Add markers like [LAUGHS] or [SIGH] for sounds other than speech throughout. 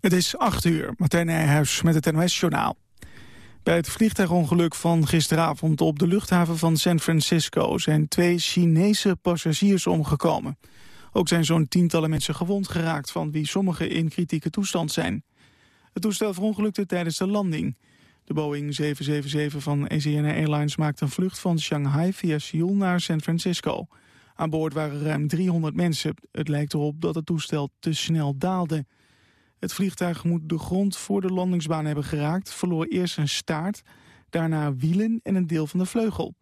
Het is 8 uur, Martijn Nijhuis met het NOS-journaal. Bij het vliegtuigongeluk van gisteravond op de luchthaven van San Francisco... zijn twee Chinese passagiers omgekomen. Ook zijn zo'n tientallen mensen gewond geraakt... van wie sommigen in kritieke toestand zijn. Het toestel verongelukte tijdens de landing. De Boeing 777 van Asiana Airlines maakte een vlucht van Shanghai... via Seoul naar San Francisco. Aan boord waren ruim 300 mensen. Het lijkt erop dat het toestel te snel daalde... Het vliegtuig moet de grond voor de landingsbaan hebben geraakt, verloor eerst zijn staart, daarna wielen en een deel van de vleugel.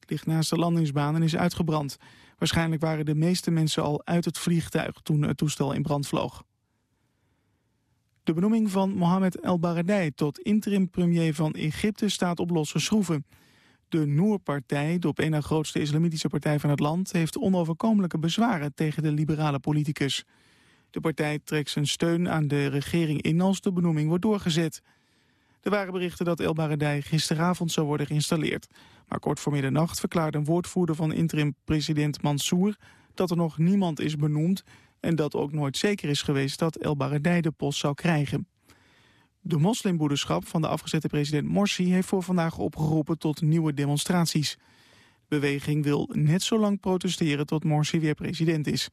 Het ligt naast de landingsbaan en is uitgebrand. Waarschijnlijk waren de meeste mensen al uit het vliegtuig toen het toestel in brand vloog. De benoeming van Mohamed El Baradei tot interim-premier van Egypte staat op losse schroeven. De Noor-partij, de op één na grootste islamitische partij van het land... heeft onoverkomelijke bezwaren tegen de liberale politicus. De partij trekt zijn steun aan de regering in als de benoeming wordt doorgezet. Er waren berichten dat El Baradei gisteravond zou worden geïnstalleerd. Maar kort voor middernacht verklaarde een woordvoerder van interim-president Mansour... dat er nog niemand is benoemd en dat ook nooit zeker is geweest dat El Baradei de post zou krijgen. De moslimbroederschap van de afgezette president Morsi heeft voor vandaag opgeroepen tot nieuwe demonstraties. De beweging wil net zo lang protesteren tot Morsi weer president is.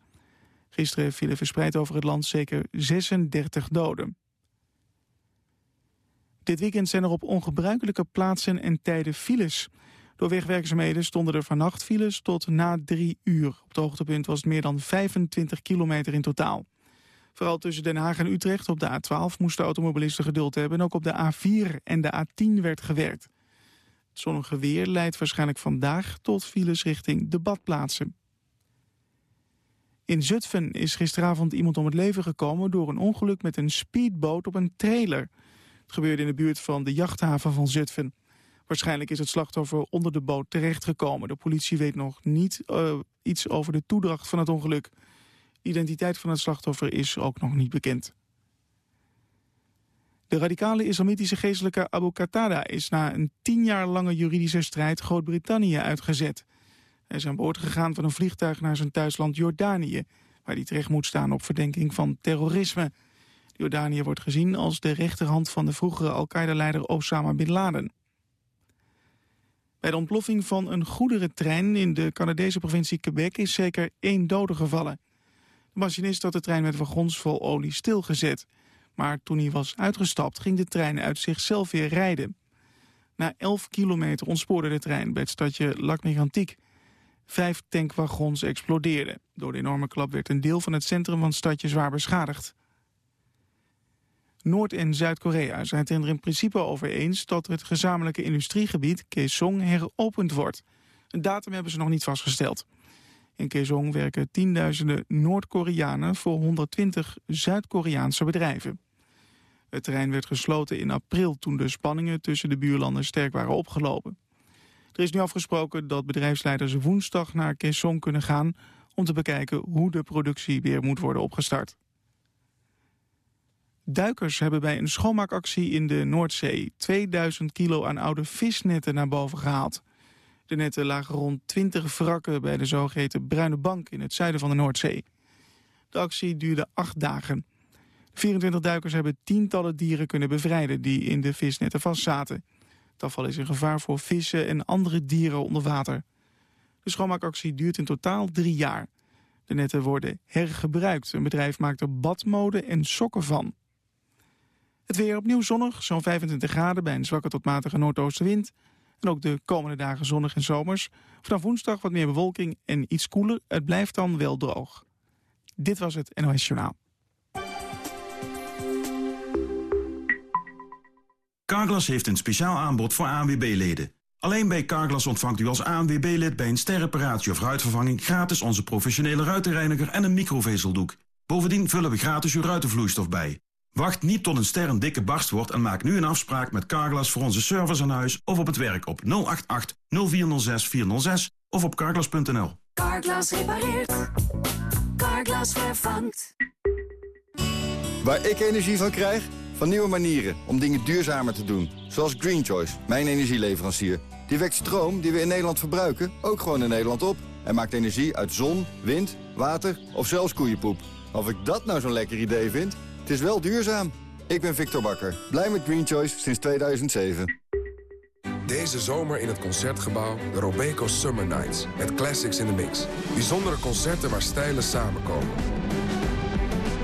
Gisteren vielen verspreid over het land zeker 36 doden. Dit weekend zijn er op ongebruikelijke plaatsen en tijden files. Door wegwerkzaamheden stonden er vannacht files tot na drie uur. Op het hoogtepunt was het meer dan 25 kilometer in totaal. Vooral tussen Den Haag en Utrecht op de A12 moesten automobilisten geduld hebben... en ook op de A4 en de A10 werd gewerkt. Het zonnige weer leidt waarschijnlijk vandaag tot files richting de badplaatsen. In Zutphen is gisteravond iemand om het leven gekomen door een ongeluk met een speedboot op een trailer. Het gebeurde in de buurt van de jachthaven van Zutphen. Waarschijnlijk is het slachtoffer onder de boot terechtgekomen. De politie weet nog niet uh, iets over de toedracht van het ongeluk. De identiteit van het slachtoffer is ook nog niet bekend. De radicale islamitische geestelijke Abu Qatada is na een tien jaar lange juridische strijd Groot-Brittannië uitgezet. Hij is aan boord gegaan van een vliegtuig naar zijn thuisland Jordanië... waar hij terecht moet staan op verdenking van terrorisme. Jordanië wordt gezien als de rechterhand van de vroegere Al-Qaeda-leider Osama Bin Laden. Bij de ontploffing van een goederentrein in de Canadese provincie Quebec is zeker één dode gevallen. De machinist had de trein met wagons vol olie stilgezet. Maar toen hij was uitgestapt ging de trein uit zichzelf weer rijden. Na 11 kilometer ontspoorde de trein bij het stadje Lac Mégantic... Vijf tankwagons explodeerden. Door de enorme klap werd een deel van het centrum van het stadje zwaar beschadigd. Noord- en Zuid-Korea zijn het er in principe over eens dat het gezamenlijke industriegebied Kaesong heropend wordt. Een datum hebben ze nog niet vastgesteld. In Kaesong werken tienduizenden Noord-Koreanen voor 120 Zuid-Koreaanse bedrijven. Het terrein werd gesloten in april toen de spanningen tussen de buurlanden sterk waren opgelopen. Er is nu afgesproken dat bedrijfsleiders woensdag naar Kaesong kunnen gaan... om te bekijken hoe de productie weer moet worden opgestart. Duikers hebben bij een schoonmaakactie in de Noordzee 2000 kilo aan oude visnetten naar boven gehaald. De netten lagen rond 20 wrakken bij de zogeheten Bruine Bank in het zuiden van de Noordzee. De actie duurde acht dagen. 24 duikers hebben tientallen dieren kunnen bevrijden die in de visnetten vastzaten. Het afval is een gevaar voor vissen en andere dieren onder water. De schoonmaakactie duurt in totaal drie jaar. De netten worden hergebruikt. Een bedrijf maakt er badmode en sokken van. Het weer opnieuw zonnig, zo'n 25 graden bij een zwakke tot matige noordoostenwind. En ook de komende dagen zonnig en zomers. Vanaf woensdag wat meer bewolking en iets koeler. Het blijft dan wel droog. Dit was het NOS Journaal. Carglass heeft een speciaal aanbod voor ANWB-leden. Alleen bij Carglass ontvangt u als ANWB-lid bij een sterreparatie of ruitvervanging... gratis onze professionele ruitenreiniger en een microvezeldoek. Bovendien vullen we gratis uw ruitenvloeistof bij. Wacht niet tot een ster een dikke barst wordt en maak nu een afspraak met Carglass... voor onze service aan huis of op het werk op 088 0406 406 of op carglass.nl. Carglass repareert. Carglass vervangt. Waar ik energie van krijg? Van nieuwe manieren om dingen duurzamer te doen. Zoals Green Choice, mijn energieleverancier. Die wekt stroom die we in Nederland verbruiken ook gewoon in Nederland op. En maakt energie uit zon, wind, water of zelfs koeienpoep. Of ik dat nou zo'n lekker idee vind? Het is wel duurzaam. Ik ben Victor Bakker, blij met Green Choice sinds 2007. Deze zomer in het Concertgebouw de Robeco Summer Nights. Met classics in the mix. Bijzondere concerten waar stijlen samenkomen.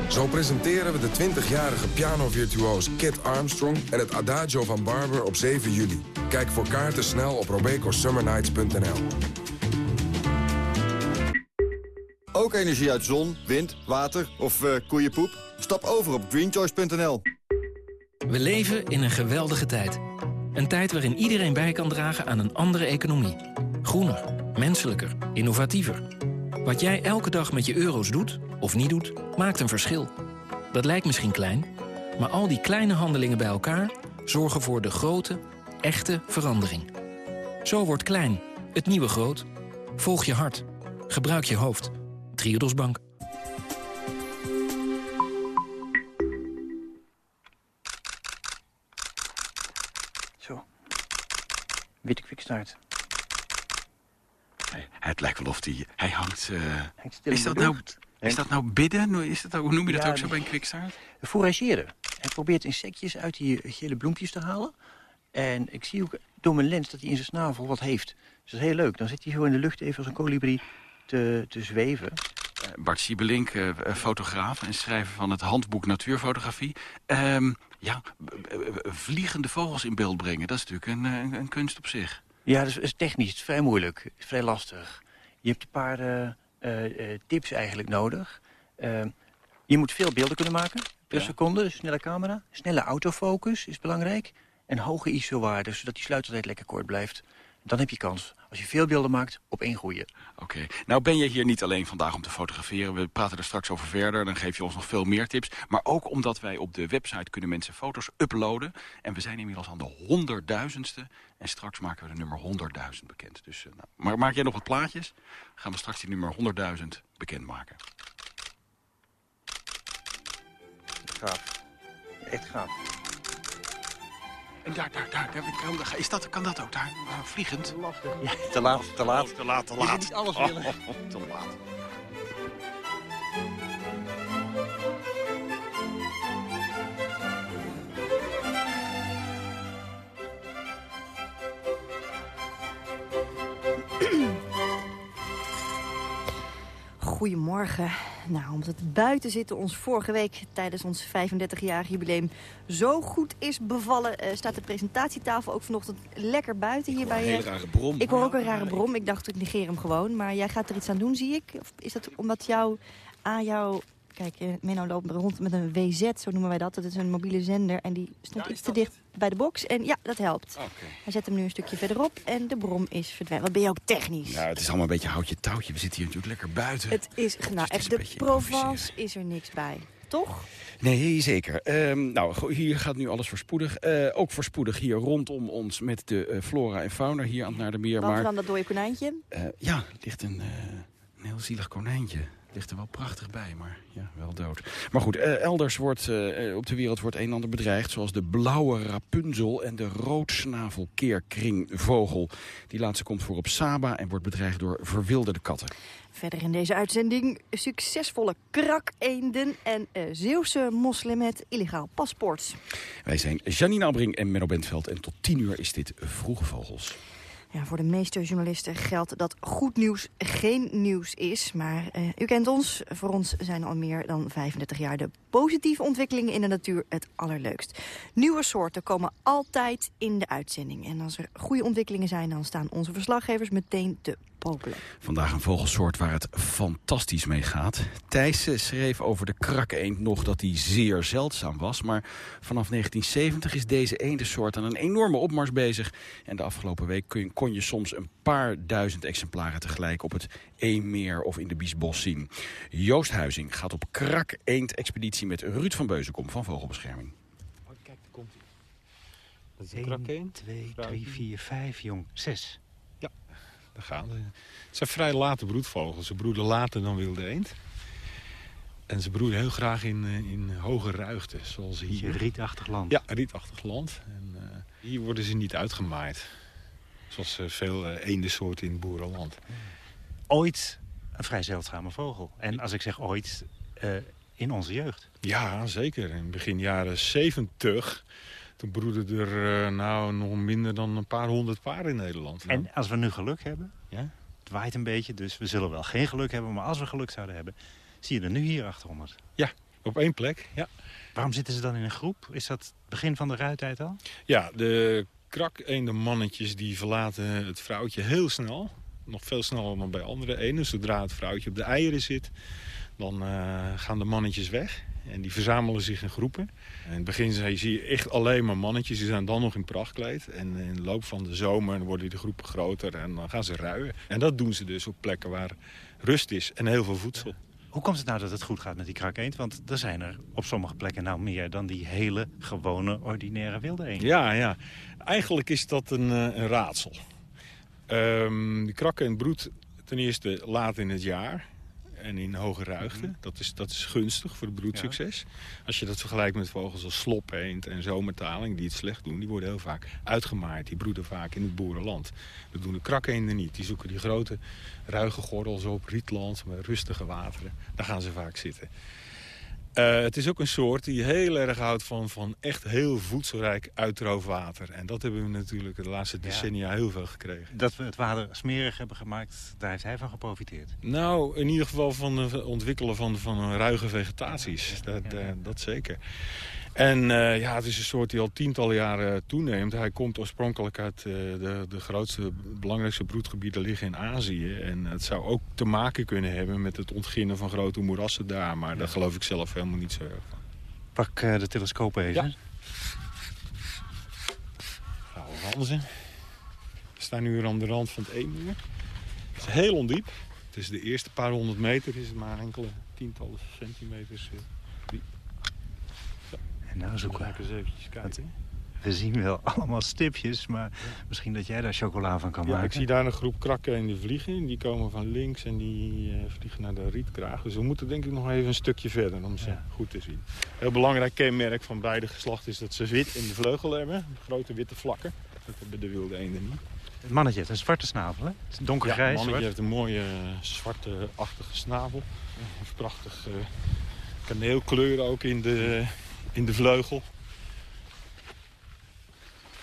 Zo presenteren we de 20-jarige pianovirtuoos Kit Armstrong... en het Adagio van Barber op 7 juli. Kijk voor kaarten snel op robecosummernights.nl. Ook energie uit zon, wind, water of uh, koeienpoep? Stap over op greenchoice.nl. We leven in een geweldige tijd. Een tijd waarin iedereen bij kan dragen aan een andere economie. Groener, menselijker, innovatiever. Wat jij elke dag met je euro's doet, of niet doet, maakt een verschil. Dat lijkt misschien klein, maar al die kleine handelingen bij elkaar... zorgen voor de grote, echte verandering. Zo wordt klein, het nieuwe groot. Volg je hart. Gebruik je hoofd. Triodos Bank. Zo. Witte kwikstaart. Het lijkt wel of die, hij hangt... Uh, Hangt is, dat nou. Is dat nou bidden? Is dat, hoe noem je dat Ja, ook zo bij een kwikstaart? Fourageren. Hij probeert insectjes uit die gele bloempjes te halen. En ik zie ook door mijn lens dat hij in zijn snavel wat heeft. Dus dat is heel leuk. Dan zit hij zo in de lucht even als een kolibrie te, te zweven. Eh, Bart Siebelink, eh, eh, fotograaf en schrijver van het handboek Natuurfotografie. Ehm, ja, vliegende vogels in beeld brengen, dat is natuurlijk een, een kunst op zich. Ja, dat is, is technisch. Het is vrij moeilijk. Het is vrij lastig. Je hebt een paar tips eigenlijk nodig. Eh, je moet veel beelden kunnen maken per Ja. seconde. Dus snelle camera. Snelle autofocus is belangrijk. En hoge ISO-waarde, zodat die sluitertijd lekker kort blijft. Dan heb je kans. Als je veel beelden maakt, op één goede. Oké, nou ben je hier niet alleen vandaag om te fotograferen. We praten er straks over verder, dan geef je ons nog veel meer tips. Maar ook omdat wij op de website kunnen mensen foto's uploaden. En we zijn inmiddels aan de honderdduizendste. En straks maken we de nummer 100.000 bekend. Dus, eh, nou, maar maak jij nog wat plaatjes? Gaan we straks die nummer 100.000 bekendmaken. Gaaf. Echt gaaf. En daar, daar, daar, daar kan, is dat, kan dat ook daar? eh, vliegend? Lastig. Ja, te laat, te laat. te laat, te Je moet niet alles willen. [LAUGHS] te laat. Goedemorgen. Nou, omdat het buiten zitten ons vorige week tijdens ons 35-jarig jubileum zo goed is bevallen... eh, staat de presentatietafel ook vanochtend lekker buiten hier bij je. rare brom. Ik hoor ook een rare brom. Ik dacht, ik negeer hem gewoon. Maar jij gaat er iets aan doen, zie ik. Of is dat omdat jou, aan jou... Kijk, eh, Menno loopt rond met een WZ, zo noemen wij dat. Dat is een mobiele zender en die stond Ja, iets te dicht bij de box. En ja, dat helpt. Oké. Hij zet hem nu een stukje verderop en de brom is verdwenen. Wat ben je ook technisch. Ja, het is allemaal een beetje houtje touwtje. We zitten hier natuurlijk lekker buiten. Het is, nou, echt, de Provence is er niks bij. Toch? Nee, zeker. Ehm, nou, hier gaat nu alles voorspoedig. Eh ook voorspoedig hier rondom ons met de eh, flora en fauna hier aan het Naardermeer. Wat Maar dan dat dode konijntje? eh, ja, ligt een, een heel zielig konijntje. Ligt er wel prachtig bij, maar ja, wel dood. Maar goed, eh, elders wordt eh, op de wereld wordt een en ander bedreigd... zoals de blauwe rapunzel en de roodsnavelkeerkringvogel. Die laatste komt voor op Saba en wordt bedreigd door verwilderde katten. Verder in deze uitzending succesvolle krakeenden en eh, Zeeuwse moslim met illegaal paspoort. Wij zijn Janine Albring en Menno Bentveld en tot tien uur is dit Vroege Vogels. Ja, voor de meeste journalisten geldt dat goed nieuws geen nieuws is. Maar eh, u kent ons. Voor ons zijn al meer dan 35 jaar de positieve ontwikkelingen in de natuur het allerleukst. Nieuwe soorten komen altijd in de uitzending. En als er goede ontwikkelingen zijn, dan staan onze verslaggevers meteen te popelen. Vandaag een vogelsoort waar het fantastisch mee gaat. Thijs eh, schreef over de krakkeend nog dat hij zeer zeldzaam was. Maar vanaf 1970 is deze eendensoort aan een enorme opmars bezig. En de afgelopen week kun je, kon je soms een paar duizend exemplaren tegelijk op het Eemmeer of in de Biesbos zien. Joost Huizing gaat op krak-eend-expeditie met Ruud van Beuzenkom van Vogelbescherming. Kijk, daar komt hij. Dat is een krakeen. 2, 3, 4, 5, jong. 6. Daar gaan ze. Het zijn vrij late broedvogels. Ze broeden later dan wilde eend. En ze broeden heel graag in, eh, in hoge ruigte, zoals Hier rietachtig land. Ja, rietachtig land. En, eh, hier worden ze niet uitgemaaid. Zoals eh, veel eendensoorten in het boerenland. Ooit een vrij zeldzame vogel. En als ik zeg ooit, in onze jeugd. Ja, zeker. In begin jaren 70, toen broedden er eh, nou nog minder dan een paar honderd paren in Nederland. En als we nu geluk hebben, Ja? het waait een beetje, dus we zullen wel geen geluk hebben. Maar als we geluk zouden hebben, zie je er nu hier 800. Ja, op één plek, ja. Waarom zitten ze dan in een groep? Is dat het begin van de ruitijd al? Ja, de krak-eendemannetjes die verlaten het vrouwtje heel snel. Nog veel sneller dan bij andere eenden. Zodra het vrouwtje op de eieren zit, dan eh, gaan de mannetjes weg. En die verzamelen zich in groepen. In het begin zie je echt alleen maar mannetjes. Die zijn dan nog in prachtkleed. En in de loop van de zomer worden die groepen groter en dan gaan ze ruien. En dat doen ze dus op plekken waar rust is en heel veel voedsel. Hoe komt het nou dat het goed gaat met die krakeend? Want er zijn er op sommige plekken nou meer dan die hele gewone, ordinaire wilde eend. Ja, ja. Eigenlijk is dat een, eh, een raadsel. Ehm de krakken en broed ten eerste laat in het jaar en in hoge ruigte. Dat, is, dat is gunstig voor het broedsucces. Als je dat vergelijkt met vogels als slopeend en zomertaling... die het slecht doen, die worden heel vaak uitgemaaid. Die broeden vaak in het boerenland. Dat doen de krakeenden niet. Die zoeken die grote ruige gordels op, rietland... met rustige wateren. Daar gaan ze vaak zitten. Eh, het is ook een soort die heel erg houdt van, van echt heel voedselrijk uitroofwater. En dat hebben we natuurlijk de laatste decennia heel veel gekregen. Dat we het water smerig hebben gemaakt, daar heeft hij van geprofiteerd. Nou, in ieder geval van het ontwikkelen van, van ruige vegetaties. Dat, eh, dat zeker. En eh, ja, het is een soort die al tientallen jaren toeneemt. Hij komt oorspronkelijk uit eh, de, de grootste, belangrijkste broedgebieden liggen in Azië. En het zou ook te maken kunnen hebben met het ontginnen van grote moerassen daar. Maar daar geloof ik zelf helemaal niet zo erg van. Pak eh, de telescoop even. Ja. Gouden ganzen. We staan nu weer aan de rand van het Eemmeer. Het is heel ondiep. Het is de eerste paar honderd meter is het maar enkele tientallen centimeters. En nou zoeken we. eens eventjes kijken. We zien wel [LAUGHS] allemaal stipjes, maar misschien dat jij daar chocola van kan Ja, maken. ik zie daar een groep krakken in die vliegen. Die komen van links en die eh, vliegen naar de rietkraag. Dus we moeten denk ik nog even een stukje verder om ze goed te zien. Heel belangrijk kenmerk van beide geslachten is dat ze wit in de vleugel hebben. Grote witte vlakken. Dat hebben de wilde eenden niet. Het mannetje heeft een zwarte snavel, hè? Het is Ja, donkergrijs. het mannetje zwart. heeft een mooie eh, zwarte-achtige snavel. Een prachtig eh, kaneelkleur ook in de, in de vleugel.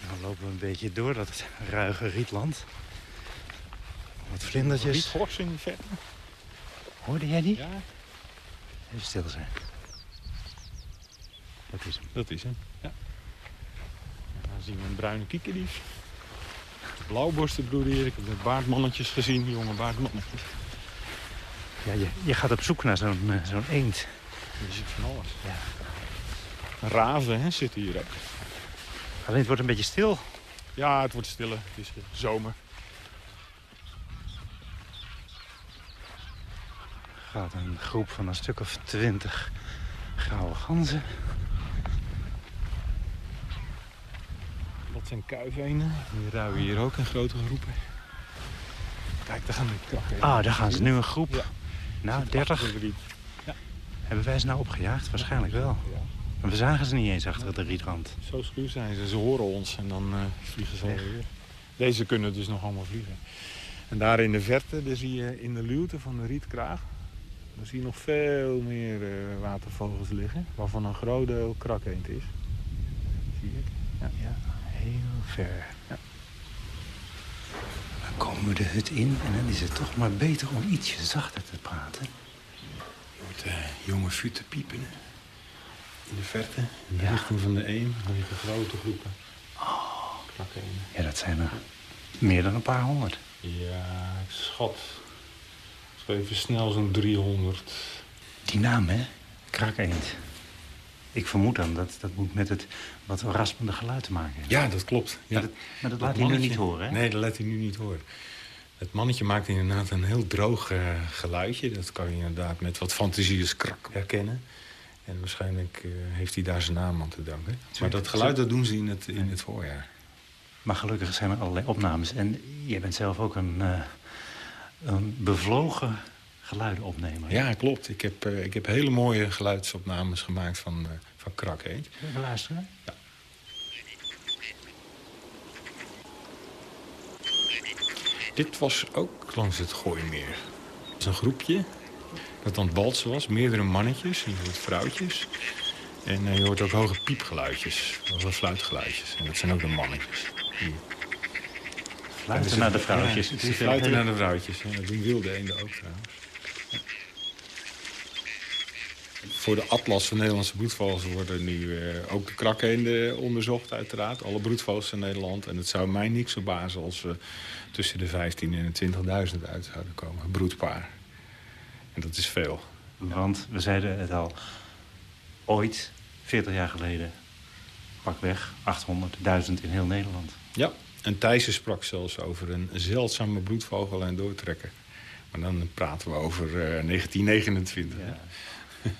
Nou lopen we een beetje door dat ruige rietland. Wat vlindertjes. In de verte. Hoorde jij die? Ja, Even stil zijn. Dat is hem. dat is hem. Ja. En dan zien we een bruine kiekendief. Blauwborstenbroeder hier. Ik heb net baardmannetjes gezien, jonge baardmannetjes. Ja, je, je gaat op zoek naar zo'n eh, zo'n eend. Je ziet van alles. Raven hè, zitten hier ook. Alleen het wordt een beetje stil. Ja, het wordt stiller. Het is eh, zomer. Gaat een groep van een stuk of twintig grauwe ganzen. Dat zijn kuivenen. Die ruimen hier ook in grote groepen. Kijk, daar gaan de. Ah, daar gaan ze nu een groep. Ja. Nou, Zit 30. achter de riet. Hebben wij ze nou opgejaagd? Waarschijnlijk wel. Maar we zagen ze niet eens achter de rietrand. Zo schuw zijn ze. Ze horen ons en dan eh, vliegen ze alweer. Deze kunnen dus nog allemaal vliegen. En daar in de verte, daar zie je in de luwte van de rietkraag... daar zie je nog veel meer eh, watervogels liggen. Waarvan een groot deel krakeend is. Zie je het? Ja. Ja, heel ver. Dan komen we de hut in en dan is het toch maar beter om ietsje zachter te praten. Je hoort de jonge futen piepen. In de verte, in de Ja. richting van de een, daar liggen grote groepen. Krakeenden. Ja, dat zijn er meer dan een paar honderd. Ja, ik schat. Even snel zo'n 300. Die naam, hè? Krakeend. Ik vermoed dan dat dat moet met het wat raspende geluid te maken hebben. Ja, dat klopt. Ja. Maar dat, maar dat laat hij nu niet horen, hè? Nee, dat laat hij nu niet horen. Het mannetje maakt inderdaad een heel droog eh, geluidje. Dat kan je inderdaad met wat fantasie als krak herkennen. En waarschijnlijk eh, heeft hij daar zijn naam aan te danken. Maar dat geluid dat doen ze in het, in het voorjaar. Maar gelukkig zijn er allerlei opnames. En jij bent zelf ook een, eh, een bevlogen geluidenopnemer. Ja, klopt. Ik heb, eh, ik heb hele mooie geluidsopnames gemaakt van, eh van krak eend. Even luisteren. Dit was ook langs het Gooimeer. Het is een groepje. Dat aan het balsen was. Meerdere mannetjes, en je hoort vrouwtjes. En eh, je hoort ook hoge piepgeluidjes, hoge fluitgeluidjes. En dat zijn ook de mannetjes. Die... Fluiten naar de vrouwtjes. Ja, Het ze is fluiten naar de vrouwtjes. Ja, dat doen wilde eenden ook trouwens. Voor de atlas van Nederlandse broedvogels worden nu eh, ook de krakkeenden onderzocht uiteraard. Alle broedvogels in Nederland. En het zou mij niks verbazen als we tussen de 15 en de 20.000 uit zouden komen. Broedpaar. En dat is veel. Want we zeiden het al, ooit, 40 jaar geleden, pakweg 800.000 in heel Nederland. Ja, en Thijssen sprak zelfs over een zeldzame broedvogel en doortrekker. Maar dan praten we over eh, 1929. hè. [LAUGHS]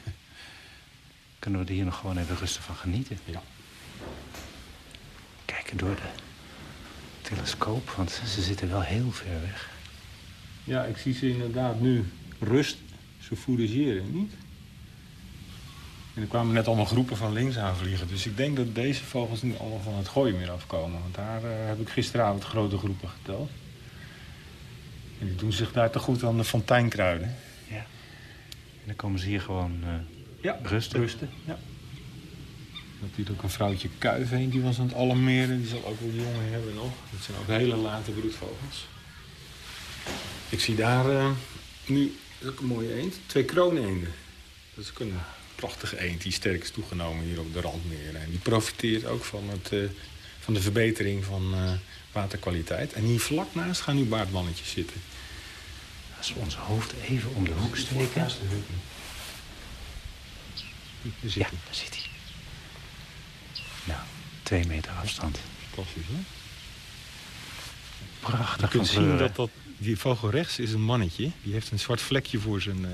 Kunnen we er hier nog gewoon even rustig van genieten? Ja. Kijken door de telescoop, want ze zitten wel heel ver weg. Ja, ik zie ze inderdaad nu rust. Ze fourageren niet. En er kwamen net allemaal groepen van links aanvliegen. Dus ik denk dat deze vogels nu allemaal van het gooien meer afkomen. Want daar eh, heb ik gisteravond grote groepen geteld. En die doen zich daar te goed aan de fonteinkruiden. Ja. En dan komen ze hier gewoon eh, Ja, rusten. rusten. Ja. Natuurlijk ook een vrouwtje kuif heen, die was aan het alarmeren. Die zal ook wel jongen hebben nog. Dat zijn ook hele late broedvogels. Ik zie daar eh, nu, dat is ook een mooie eend, twee krooneenden. Dat is ook een prachtige eend, die sterk is toegenomen hier op de randmeer. En die profiteert ook van, het, eh, van de verbetering van eh, waterkwaliteit. En hier vlak naast gaan nu baardmannetjes zitten. Als we ons hoofd even om de hoek steken. Naast de hut. Daar zit Ja, hij. daar zit hij. Nou, twee meter afstand. Fantastisch, hè? Prachtig Je kunt van zien dat, dat die vogel rechts is een mannetje. Die heeft een zwart vlekje voor zijn eh,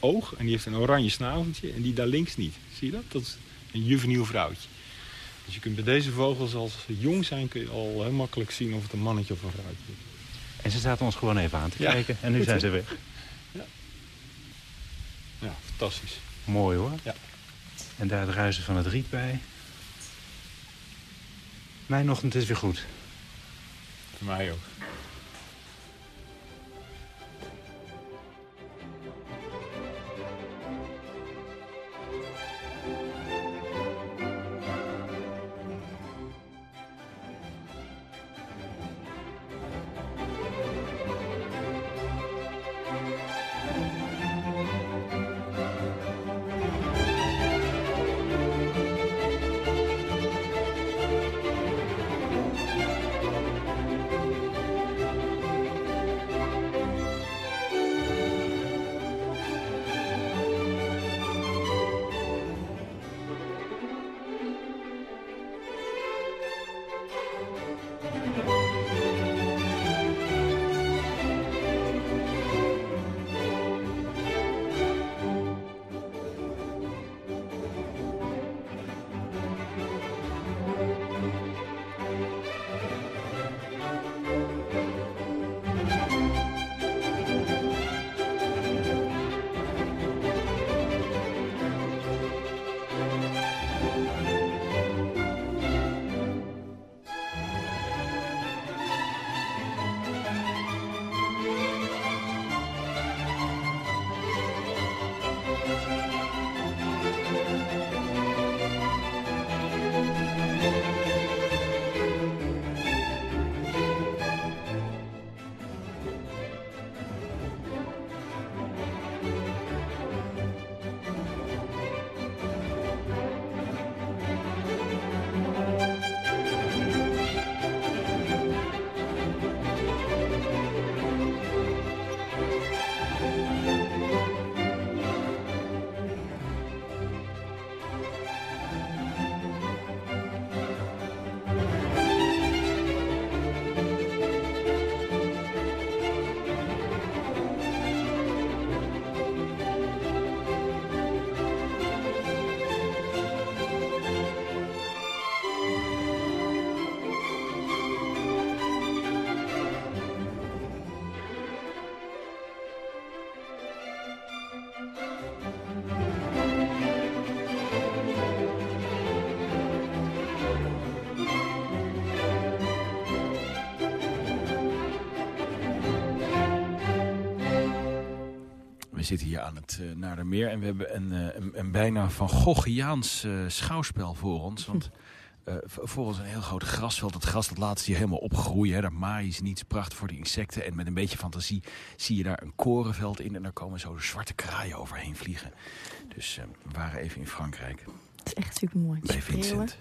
oog. En die heeft een oranje snaveltje. En die daar links niet. Zie je dat? Dat is een juveniel vrouwtje. Dus je kunt bij deze vogels, als ze jong zijn, kun je al heel makkelijk zien of het een mannetje of een vrouwtje is. En ze zaten ons gewoon even aan te Ja, kijken. En nu zijn ze weg. Ja, fantastisch. Mooi hoor. Ja. En daar het ruisen van het riet bij. Mijn ochtend is weer goed. Voor mij ook. Zitten hier aan het uh, Nadermeer en we hebben een, uh, een, een, bijna van Goghiaans uh, schouwspel voor ons. Want [LAUGHS] voor ons een heel groot grasveld. Het gras dat laat zich helemaal opgroeien. Hè. Daar maaien ze niets prachtig voor de insecten. En met een beetje fantasie zie je daar een korenveld in. En daar komen zo de zwarte kraaien overheen vliegen. Dus we waren even in Frankrijk. Het is echt super mooi. Bij Vincent.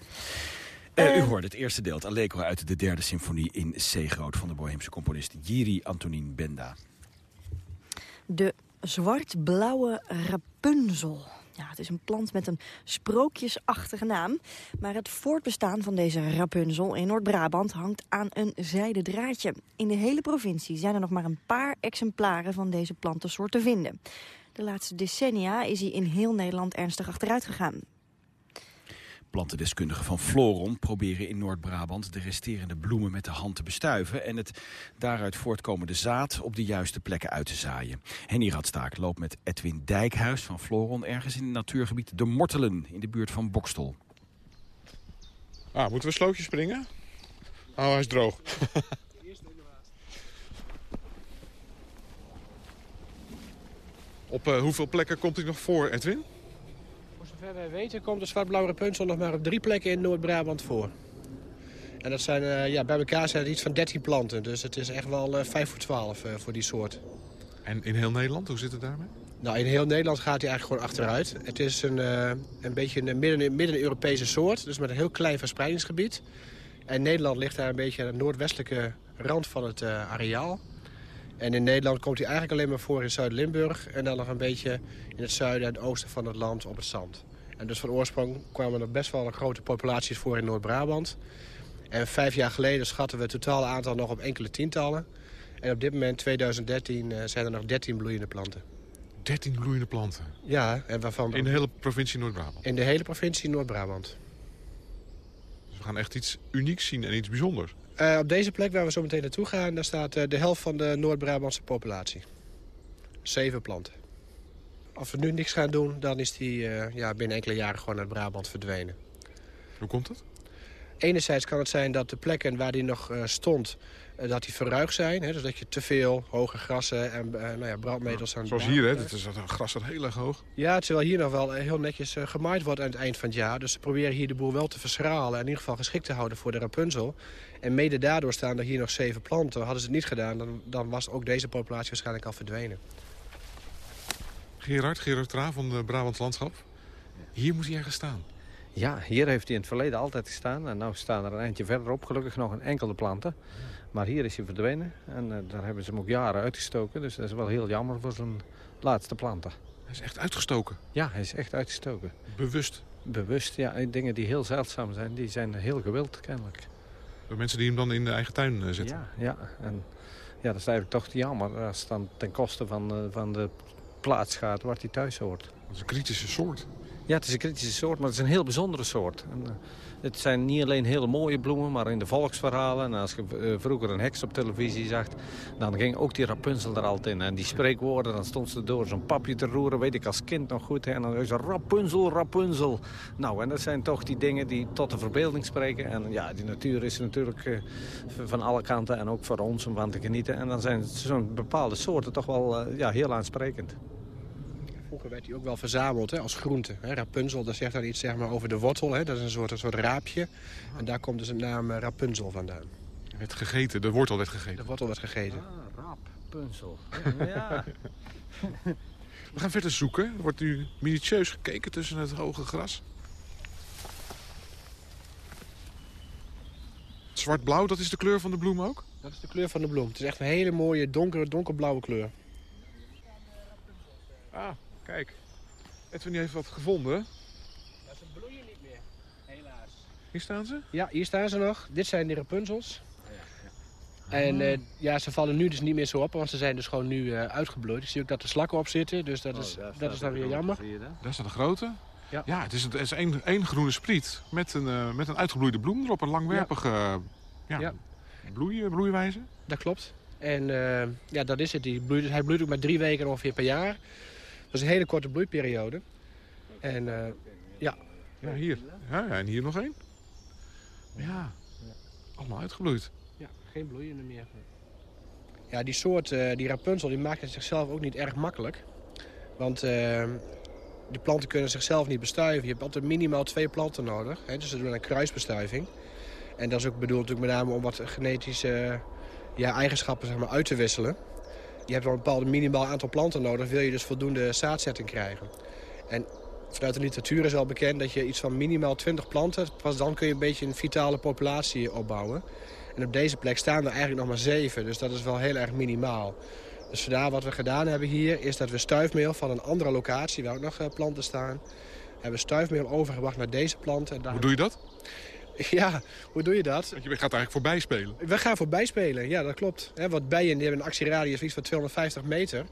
Uh, u hoorde het eerste deel, het Allegro uit de derde symfonie in C groot van de Boheemse componist Jiri Antonin Benda. De zwart-blauwe Rapunzel. Ja, het is een plant met een sprookjesachtige naam. Maar het voortbestaan van deze Rapunzel in Noord-Brabant hangt aan een zijden draadje. In de hele provincie zijn er nog maar een paar exemplaren van deze plantensoort te vinden. De laatste decennia is hij in heel Nederland ernstig achteruit gegaan. Plantendeskundigen van Floron proberen in Noord-Brabant de resterende bloemen met de hand te bestuiven en het daaruit voortkomende zaad op de juiste plekken uit te zaaien. Henny Radstaak loopt met Edwin Dijkhuis van Floron ergens in het natuurgebied De Mortelen in de buurt van Bokstel. Ah, moeten we slootje springen? Oh, hij is droog. [LAUGHS] Op uh, hoeveel plekken komt hij nog voor, Edwin? Zover wij weten komt de zwartblauwe nog maar op drie plekken in Noord-Brabant voor. En dat zijn, uh, ja, bij elkaar zijn het iets van 13 planten. Dus het is echt wel uh, 5 voor 12 uh, voor die soort. En in heel Nederland, hoe zit het daarmee? Nou, in heel Nederland gaat hij eigenlijk gewoon achteruit. Het is een, een beetje een midden-Europese soort. Dus met een heel klein verspreidingsgebied. En Nederland ligt daar een beetje aan de noordwestelijke rand van het areaal. En in Nederland komt hij eigenlijk alleen maar voor in Zuid-Limburg... en dan nog een beetje in het zuiden en oosten van het land op het zand. En dus van oorsprong kwamen er best wel grote populaties voor in Noord-Brabant. En vijf jaar geleden schatten we het totale aantal nog op enkele tientallen. En op dit moment, 2013, zijn er nog 13 bloeiende planten. 13 bloeiende planten? Ja, en waarvan... In de hele provincie Noord-Brabant? In de hele provincie Noord-Brabant. Dus we gaan echt iets unieks zien en iets bijzonders? Uh, op deze plek waar we zo meteen naartoe gaan... daar staat uh, de helft van de Noord-Brabantse populatie. Zeven planten. Als we nu niks gaan doen, dan is die uh, ja, binnen enkele jaren gewoon uit Brabant verdwenen. Hoe komt dat? Enerzijds kan het zijn dat de plekken waar die nog stond, dat die verruigd zijn. Hè? Dus dat je te veel hoge grassen en nou ja, aan Zoals hier, hè? Het is een gras dat heel erg hoog. Ja, terwijl hier nog wel heel netjes gemaaid wordt aan het eind van het jaar. Dus ze proberen hier de boel wel te verschralen en in ieder geval geschikt te houden voor de Rapunzel. En mede daardoor staan er hier nog zeven planten. Hadden ze het niet gedaan, dan, dan was ook deze populatie waarschijnlijk al verdwenen. Gerard, Gerard Tra van de Brabants Landschap. Hier moet hij ergens staan. Ja, hier heeft hij in het verleden altijd gestaan. En nu staan er een eindje verderop gelukkig nog een enkele planten. Maar hier is hij verdwenen. En uh, daar hebben ze hem ook jaren uitgestoken. Dus dat is wel heel jammer voor zijn laatste planten. Hij is echt uitgestoken? Ja, hij is echt uitgestoken. Bewust? Bewust, ja. Dingen die heel zeldzaam zijn, die zijn heel gewild kennelijk. Door mensen die hem dan in de eigen tuin uh, zetten? Ja, ja. En ja, dat is eigenlijk toch jammer. Als het dan ten koste van, uh, van de plaats gaat waar hij thuis hoort. Dat is een kritische soort. Ja, het is een kritische soort, maar het is een heel bijzondere soort. En, het zijn niet alleen hele mooie bloemen, maar in de volksverhalen... en als je uh, vroeger een heks op televisie zag... dan ging ook die Rapunzel er altijd in. En die spreekwoorden, dan stond ze door zo'n papje te roeren... weet ik als kind nog goed. En dan zei ze Rapunzel, Rapunzel. Nou, en dat zijn toch die dingen die tot de verbeelding spreken. En ja, die natuur is natuurlijk uh, van alle kanten en ook voor ons om van te genieten. En dan zijn zo'n bepaalde soorten toch wel ja, heel aansprekend. Vroeger werd hij ook wel verzameld hè, als groente. Hè. Rapunzel, dat zegt dan iets zeg maar, over de wortel. Hè. Dat is een soort, een soort raapje. En daar komt dus de naam Rapunzel vandaan. Werd gegeten, de wortel werd gegeten. De wortel werd gegeten. Ah, Rapunzel. [LAUGHS] Ja. We gaan verder zoeken. Er wordt nu minutieus gekeken tussen het hoge gras. Zwart-blauw, dat is de kleur van de bloem ook? Dat is de kleur van de bloem. Het is echt een hele mooie donkere, donkerblauwe kleur. Ah, Kijk, Edwin heeft wat gevonden. Ja, ze bloeien niet meer, helaas. Hier staan ze? Ja, hier staan ze nog. Dit zijn de Rapunzels. En uh, ja, ze vallen nu dus niet meer zo op, want ze zijn dus gewoon nu uh, uitgebloeid. Ik zie ook dat er slakken op zitten, dus dat is, oh, dat is dan weer jammer. Daar staat de grote. Ja, ja het is, het is één, één groene spriet met een, uh, met een uitgebloeide bloem erop. Een langwerpige ja. Ja, ja. Bloei, bloeiwijze. Dat klopt. En ja, dat is het. Die bloeit, hij bloeit ook maar drie weken ongeveer per jaar. Dat is een hele korte bloeiperiode. En uh, ja. Ja, hier. Ja, en hier nog één. Ja. Allemaal uitgebloeid. Ja, geen bloeiende meer. Ja, die soort, uh, die Rapunzel, die maakt het zichzelf ook niet erg makkelijk. Want uh, die planten kunnen zichzelf niet bestuiven. Je hebt altijd minimaal twee planten nodig. Hè? Dus we doen een kruisbestuiving. En dat is ook bedoeld natuurlijk met name om wat genetische ja, eigenschappen zeg maar, uit te wisselen. Je hebt wel een bepaald minimaal aantal planten nodig... wil je dus voldoende zaadzetting krijgen. En vanuit de literatuur is al bekend dat je iets van minimaal 20 planten... pas dan kun je een beetje een vitale populatie opbouwen. En op deze plek staan er eigenlijk nog maar zeven. Dus dat is wel heel erg minimaal. Dus vandaar wat we gedaan hebben hier... is dat we stuifmeel van een andere locatie... waar ook nog eh, planten staan... hebben stuifmeel overgebracht naar deze planten. Hoe doe je dat? [LAUGHS] Ja, hoe doe je dat? Want je gaat eigenlijk voorbij spelen. We gaan voorbij spelen, ja, dat klopt. wat bijen die hebben een actieradius van iets van 250 meter.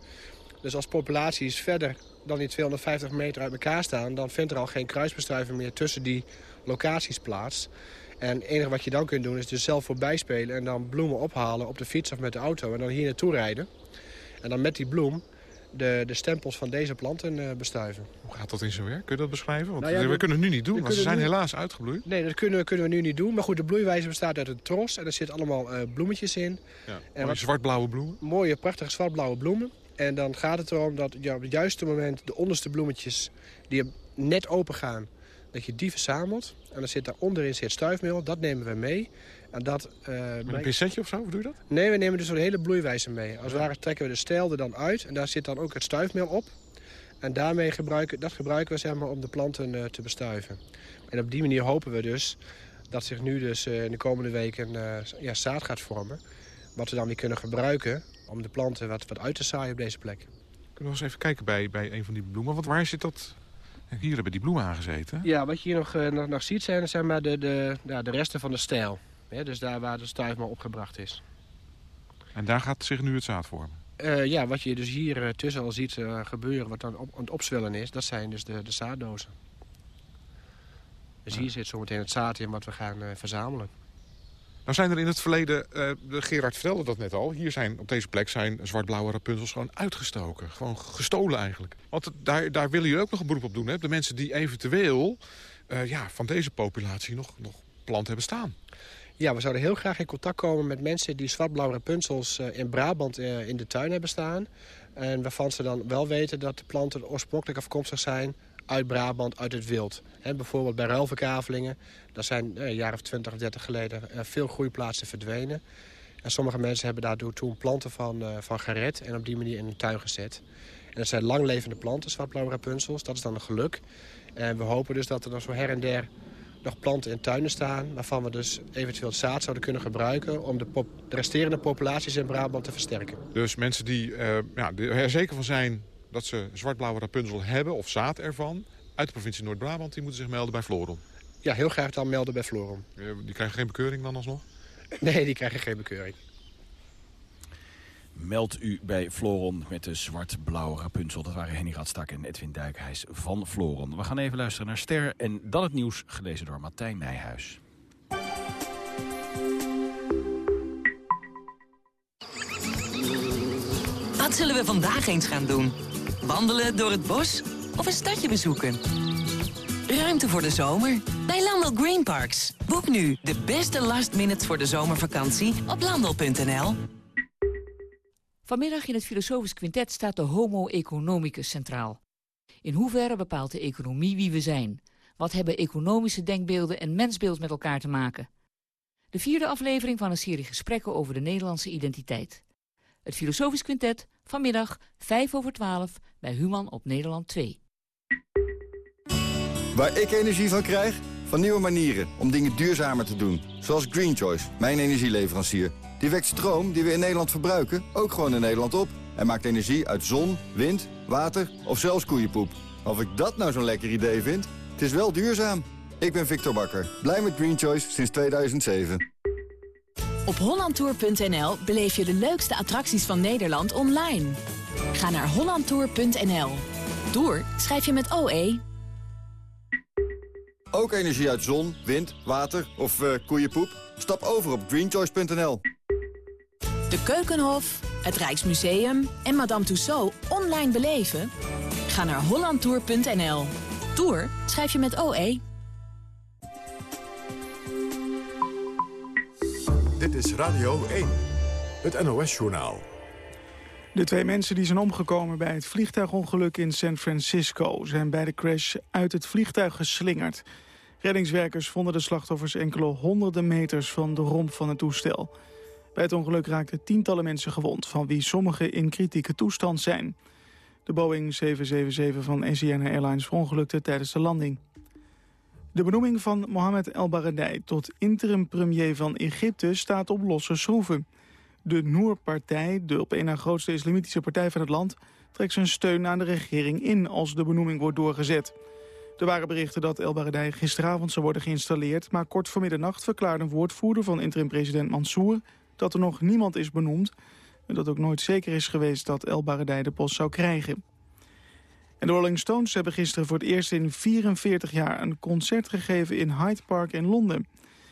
Dus als populaties verder dan die 250 meter uit elkaar staan... dan vindt er al geen kruisbestuiving meer tussen die locaties plaats. En het enige wat je dan kunt doen is dus zelf voorbij spelen... en dan bloemen ophalen op de fiets of met de auto en dan hier naartoe rijden. En dan met die bloem de, de stempels van deze planten uh, bestuiven. Hoe gaat dat in zijn werk? Kun je dat beschrijven? Want nou we, kunnen het nu niet doen, want ze zijn helaas uitgebloeid. Nee, dat kunnen, kunnen we nu niet doen. Maar goed, de bloeiwijze bestaat uit een tros en er zitten allemaal uh, bloemetjes in. Ja, en mooie zwart-blauwe bloemen. Mooie, prachtige zwart-blauwe bloemen. En dan gaat het erom dat ja, op het juiste moment de onderste bloemetjes die net open gaan, dat je die verzamelt. En dan zit daar onderin zit stuifmeel, dat nemen we mee. En dat, uh, Met een pincetje of zo, hoe doe je dat? Nee, we nemen dus een hele bloeiwijze mee. Als het ware trekken we de stijl er dan uit en daar zit dan ook het stuifmeel op. En daarmee gebruiken, dat gebruiken we zeg maar, om de planten uh, te bestuiven. En op die manier hopen we dus dat zich nu dus uh, in de komende weken ja, zaad gaat vormen. Wat we dan weer kunnen gebruiken om de planten wat, wat uit te zaaien op deze plek. Kunnen we eens even kijken bij, bij een van die bloemen? Want waar zit dat hier hebben die bloemen aangezeten. Ja, wat je hier nog, nog, nog ziet zijn, zijn maar de, de, ja, de resten van de stijl dus daar waar de stuifmeel opgebracht is. En daar gaat zich nu het zaad vormen? Uh, ja, wat je dus hier uh, tussen al ziet uh, gebeuren, wat dan op, aan het opzwellen is, dat zijn dus de, de zaaddozen. Dus hier zit zometeen het zaad in wat we gaan verzamelen. Nou zijn er in het verleden, de Gerard vertelde dat net al... hier zijn op deze plek zijn zwart-blauwe rapunzels gewoon uitgestoken. Gewoon gestolen eigenlijk. Want daar, daar willen jullie ook nog een beroep op doen. Hè? De mensen die eventueel ja, van deze populatie nog, nog planten hebben staan. Ja, we zouden heel graag in contact komen met mensen die zwartblauwe punsels eh, in Brabant eh, in de tuin hebben staan. En waarvan ze dan wel weten dat de planten oorspronkelijk afkomstig zijn uit Brabant, uit het wild. bijvoorbeeld bij ruilverkavelingen, daar zijn eh, een jaar of 20 of 30 geleden veel groeiplaatsen verdwenen. En sommige mensen hebben daardoor toen planten van, van gered en op die manier in een tuin gezet. En dat zijn langlevende planten, zwartblauwe rapunzels. Dat is dan een geluk. En we hopen dus dat er dan zo her en der nog planten in tuinen staan... waarvan we dus eventueel zaad zouden kunnen gebruiken... om de, de resterende populaties in Brabant te versterken. Dus mensen die ja, er zeker van zijn dat ze zwartblauwe rapunzel hebben... of zaad ervan, uit de provincie Noord-Brabant... die moeten zich melden bij Floron. Ja, heel graag dan melden bij Floron. Uh, die krijgen geen bekeuring dan alsnog? [LAUGHS] Nee, die krijgen geen bekeuring. Meld u bij Floron met de zwart-blauwe Rapunzel. Dat waren Henny Radstak en Edwin Duikhuis van Floron. We gaan even luisteren naar Ster en dan het nieuws gelezen door Martijn Nijhuis. Wat zullen we vandaag eens gaan doen? Wandelen door het bos of een stadje bezoeken? Ruimte voor de zomer bij Landel Green Parks. Boek nu de beste last minutes voor de zomervakantie op landel.nl. Vanmiddag in het Filosofisch Quintet staat de homo economicus centraal. In hoeverre bepaalt de economie wie we zijn? Wat hebben economische denkbeelden en mensbeeld met elkaar te maken? De vierde aflevering van een serie gesprekken over de Nederlandse identiteit. Het Filosofisch Quintet, vanmiddag 5 over 12 bij Human op Nederland 2. Waar ik energie van krijg? Van nieuwe manieren om dingen duurzamer te doen. Zoals Green Choice, mijn energieleverancier. Die wekt stroom die we in Nederland verbruiken ook gewoon in Nederland op. En maakt energie uit zon, wind, water of zelfs koeienpoep. Of ik dat nou zo'n lekker idee vind? Het is wel duurzaam. Ik ben Victor Bakker, blij met Green Choice sinds 2007. Op hollandtour.nl beleef je de leukste attracties van Nederland online. Ga naar hollandtour.nl. Tour schrijf je met OE. Ook energie uit zon, wind, water of uh, koeienpoep? Stap over op greenchoice.nl. De Keukenhof, het Rijksmuseum en Madame Tussauds online beleven? Ga naar hollandtour.nl. Tour schrijf je met OE. Dit is Radio 1, het NOS-journaal. De twee mensen die zijn omgekomen bij het vliegtuigongeluk in San Francisco... zijn bij de crash uit het vliegtuig geslingerd. Reddingswerkers vonden de slachtoffers enkele honderden meters van de romp van het toestel. Bij het ongeluk raakten tientallen mensen gewond... van wie sommigen in kritieke toestand zijn. De Boeing 777 van Asiana Airlines verongelukte tijdens de landing. De benoeming van Mohamed El Baradei tot interim-premier van Egypte staat op losse schroeven. De Noor-partij, de op een na grootste islamitische partij van het land... trekt zijn steun aan de regering in als de benoeming wordt doorgezet. Er waren berichten dat El Baradei gisteravond zou worden geïnstalleerd... maar kort voor middernacht verklaarde een woordvoerder van interim-president Mansour... dat er nog niemand is benoemd en dat ook nooit zeker is geweest dat El Baradei de post zou krijgen. En de Rolling Stones hebben gisteren voor het eerst in 44 jaar een concert gegeven in Hyde Park in Londen.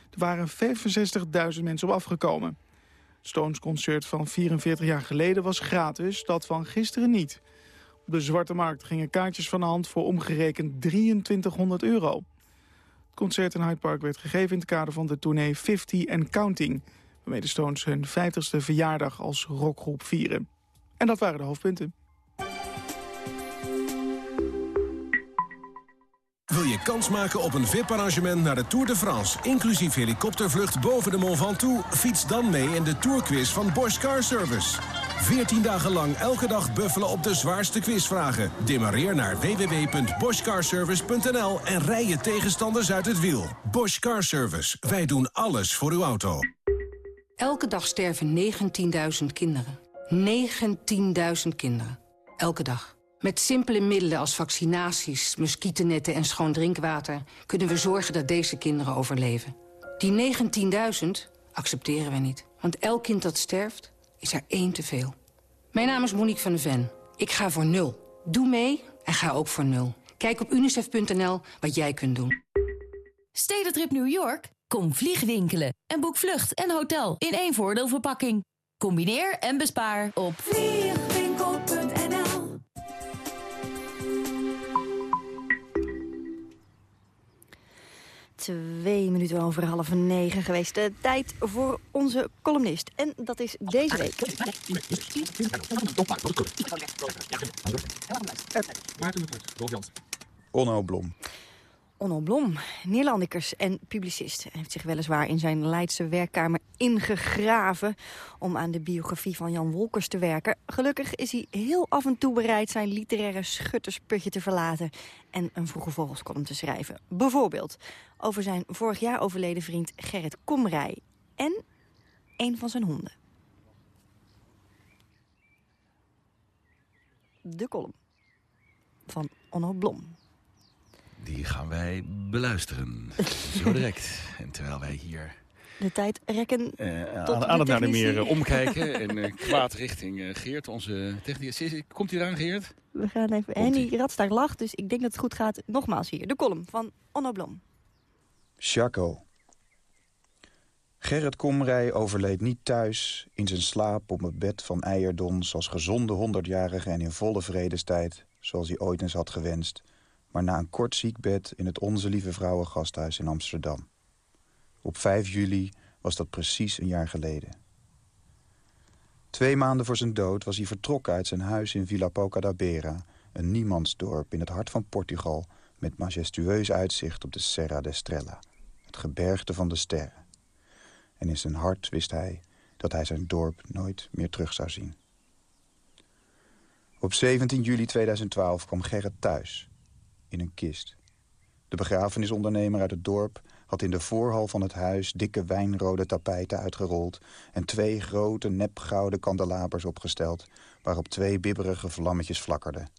Er waren 65.000 mensen op afgekomen. Het Stones concert van 44 jaar geleden was gratis, dat van gisteren niet. Op de zwarte markt gingen kaartjes van de hand voor omgerekend 2300 euro. Het concert in Hyde Park werd gegeven in het kader van de tournee 50 and Counting... waarmee de Stones hun 50ste verjaardag als rockgroep vieren. En dat waren de hoofdpunten. Wil je kans maken op een VIP-arrangement naar de Tour de France... inclusief helikoptervlucht boven de Mont Ventoux? Fiets dan mee in de Tourquiz van Bosch Car Service. 14 dagen lang elke dag buffelen op de zwaarste quizvragen. Demareer naar www.boschcarservice.nl en rij je tegenstanders uit het wiel. Bosch Car Service. Wij doen alles voor uw auto. Elke dag sterven 19.000 kinderen. 19.000 kinderen. Elke dag. Met simpele middelen als vaccinaties, muggennetten en schoon drinkwater... kunnen we zorgen dat deze kinderen overleven. Die 19.000 accepteren we niet. Want elk kind dat sterft, is er één te veel. Mijn naam is Monique van de Ven. Ik ga voor nul. Doe mee en ga ook voor nul. Kijk op unicef.nl wat jij kunt doen. Stedentrip New York? Kom vliegwinkelen en boek vlucht en hotel in één voordeelverpakking. Combineer en bespaar op Twee minuten over half negen geweest. De tijd voor onze columnist. En dat is deze week. Onno Blom. Onno Blom, Nederlandicus en publicist. Heeft zich weliswaar in zijn Leidse werkkamer ingegraven... om aan de biografie van Jan Wolkers te werken. Gelukkig is hij heel af en toe bereid zijn literaire schuttersputje te verlaten... en een vroege vogelscolumn te schrijven. Bijvoorbeeld over zijn vorig jaar overleden vriend Gerrit Komrij... en een van zijn honden. De column van Onno Blom. Die gaan wij beluisteren. [LAUGHS] Zo direct. En terwijl wij hier... De tijd rekken uh, tot aan, aan het naar de meer eh, omkijken. [LAUGHS] en uh, kwaad richting uh, Geert, onze technicus. Komt hij eraan, Geert? We gaan even... Henny Radstaar lacht, dus ik denk dat het goed gaat. Nogmaals hier, de column van Onno Blom. Chaco. Gerrit Komrij overleed niet thuis in zijn slaap op het bed van eierdons... als gezonde honderdjarige en in volle vredestijd, zoals hij ooit eens had gewenst maar na een kort ziekbed in het Onze Lieve Vrouwen gasthuis in Amsterdam. Op 5 juli was dat precies een jaar geleden. Twee maanden voor zijn dood was hij vertrokken uit zijn huis in Villa Pouca da Beira... een niemandsdorp in het hart van Portugal... met majestueus uitzicht op de Serra d'Estrella, het gebergte van de sterren. En in zijn hart wist hij dat hij zijn dorp nooit meer terug zou zien. Op 17 juli 2012 kwam Gerrit thuis in een kist. De begrafenisondernemer uit het dorp had in de voorhal van het huis dikke wijnrode tapijten uitgerold en twee grote nepgouden kandelabers opgesteld waarop twee bibberige vlammetjes flakkerden.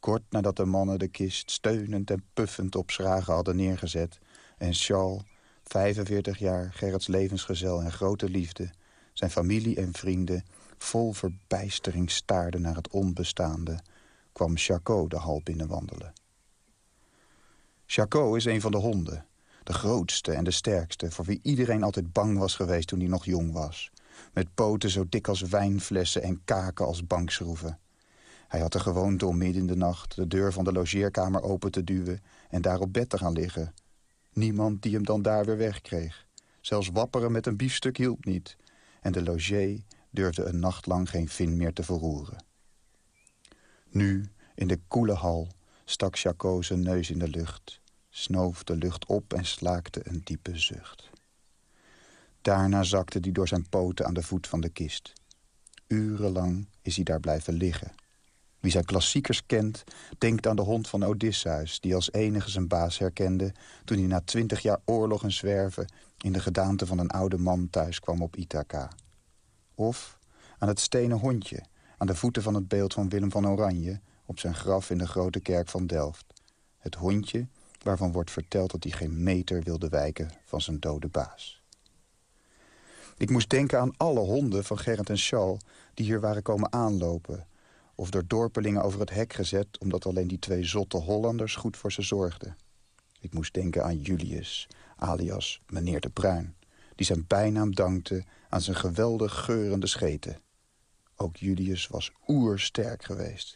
Kort nadat de mannen de kist steunend en puffend op schragen hadden neergezet en Charles, 45 jaar, Gerrits levensgezel en grote liefde, zijn familie en vrienden vol verbijstering staarden naar het onbestaande kwam Chaco de hal binnenwandelen. Chaco is een van de honden. De grootste en de sterkste, voor wie iedereen altijd bang was geweest toen hij nog jong was. Met poten zo dik als wijnflessen en kaken als bankschroeven. Hij had de gewoonte om midden in de nacht de deur van de logeerkamer open te duwen en daar op bed te gaan liggen. Niemand die hem dan daar weer wegkreeg. Zelfs wapperen met een biefstuk hielp niet. En de logé durfde een nacht lang geen vin meer te verroeren. Nu, in de koele hal, stak Chacot zijn neus in de lucht... snoof de lucht op en slaakte een diepe zucht. Daarna zakte hij door zijn poten aan de voet van de kist. Urenlang is hij daar blijven liggen. Wie zijn klassiekers kent, denkt aan de hond van Odysseus... die als enige zijn baas herkende... toen hij na twintig jaar oorlog en zwerven... in de gedaante van een oude man thuis kwam op Ithaca. Of aan het stenen hondje... aan de voeten van het beeld van Willem van Oranje... op zijn graf in de grote kerk van Delft. Het hondje waarvan wordt verteld dat hij geen meter wilde wijken van zijn dode baas. Ik moest denken aan alle honden van Gerrit en Charles... die hier waren komen aanlopen... of door dorpelingen over het hek gezet... omdat alleen die twee zotte Hollanders goed voor ze zorgden. Ik moest denken aan Julius, alias meneer de Bruin... die zijn bijnaam dankte aan zijn geweldig geurende scheten. Ook Julius was oersterk geweest.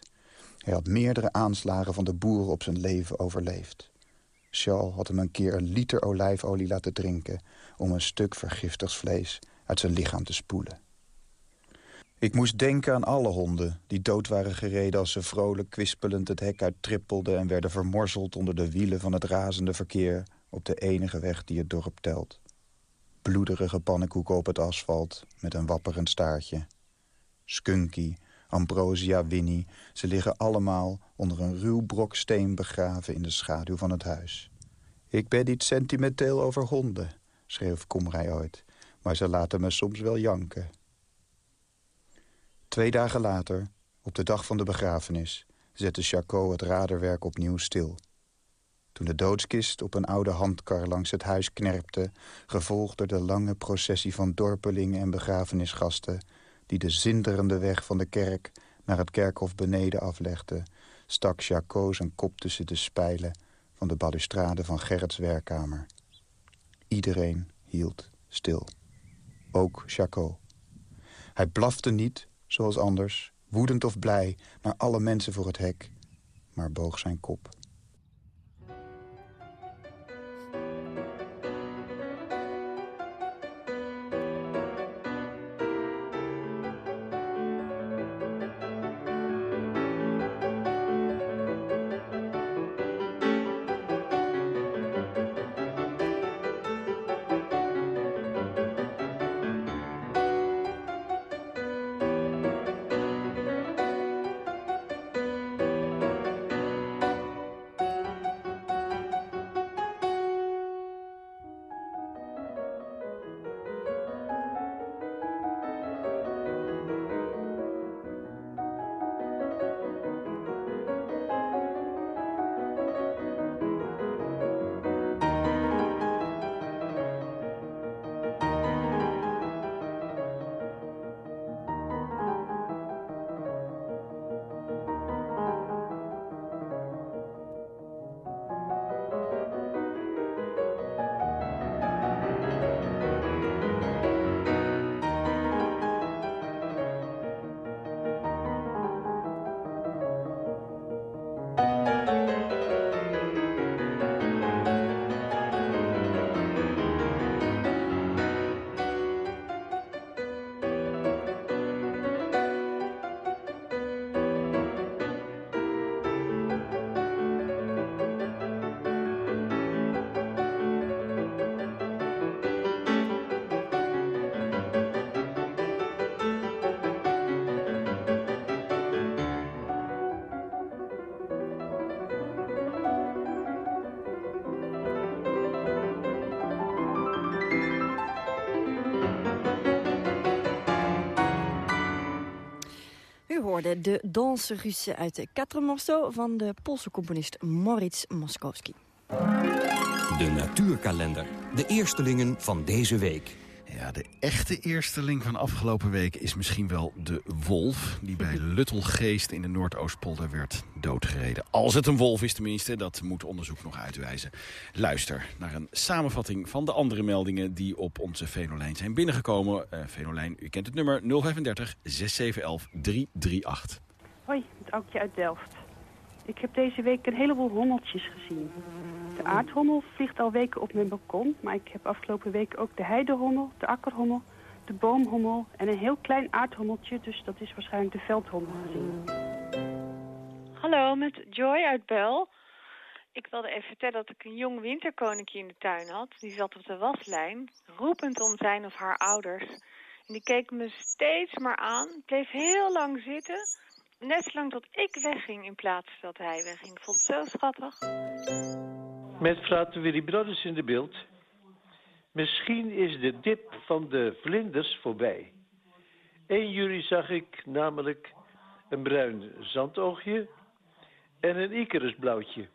Hij had meerdere aanslagen van de boeren op zijn leven overleefd. Charles had hem een keer een liter olijfolie laten drinken... om een stuk vergiftigd vlees uit zijn lichaam te spoelen. Ik moest denken aan alle honden die dood waren gereden... als ze vrolijk kwispelend het hek uittrippelden... en werden vermorzeld onder de wielen van het razende verkeer... op de enige weg die het dorp telt. Bloederige pannenkoeken op het asfalt met een wapperend staartje. Skunky, Ambrosia, Winnie, ze liggen allemaal onder een ruw brok steen begraven in de schaduw van het huis. Ik ben niet sentimenteel over honden, schreef Komrij ooit maar ze laten me soms wel janken. Twee dagen later, op de dag van de begrafenis... zette Chacot het raderwerk opnieuw stil. Toen de doodskist op een oude handkar langs het huis knerpte... gevolgd door de lange processie van dorpelingen en begrafenisgasten... die de zinderende weg van de kerk naar het kerkhof beneden aflegde... stak Chacot zijn kop tussen de spijlen van de balustrade van Gerrits werkkamer. Iedereen hield stil ook Chacot. Hij blafte niet, zoals anders, woedend of blij... naar alle mensen voor het hek, maar boog zijn kop. De Danse Russe uit de Quatre Morceaux van de Poolse componist Moritz Moskowski. De natuurkalender. De eerstelingen van deze week. De echte eersteling van afgelopen week is misschien wel de wolf... die bij [LAUGHS] Luttelgeest in de Noordoostpolder werd doodgereden. Als het een wolf is tenminste, dat moet onderzoek nog uitwijzen. Luister naar een samenvatting van de andere meldingen... die op onze Venolijn zijn binnengekomen. Uh, Venolijn, u kent het nummer 035 6711 338. Hoi, het Aukje uit Delft. Ik heb deze week een heleboel hondeltjes gezien. De aardhommel vliegt al weken op mijn balkon, maar ik heb afgelopen week ook de heidehommel, de akkerhommel, de boomhommel en een heel klein aardhommeltje. Dus dat is waarschijnlijk de veldhommel gezien. Hallo, met Joy uit Bel. Ik wilde even vertellen dat ik een jong winterkoninkje in de tuin had. Die zat op de waslijn, roepend om zijn of haar ouders. En die keek me steeds maar aan, bleef heel lang zitten. Net zolang tot ik wegging in plaats dat hij wegging. Ik vond het zo schattig. Met Frater Willy Brothers in de beeld. Misschien is de dip van de vlinders voorbij. 1 juli zag ik namelijk een bruin zandoogje en een icarusblauwtje.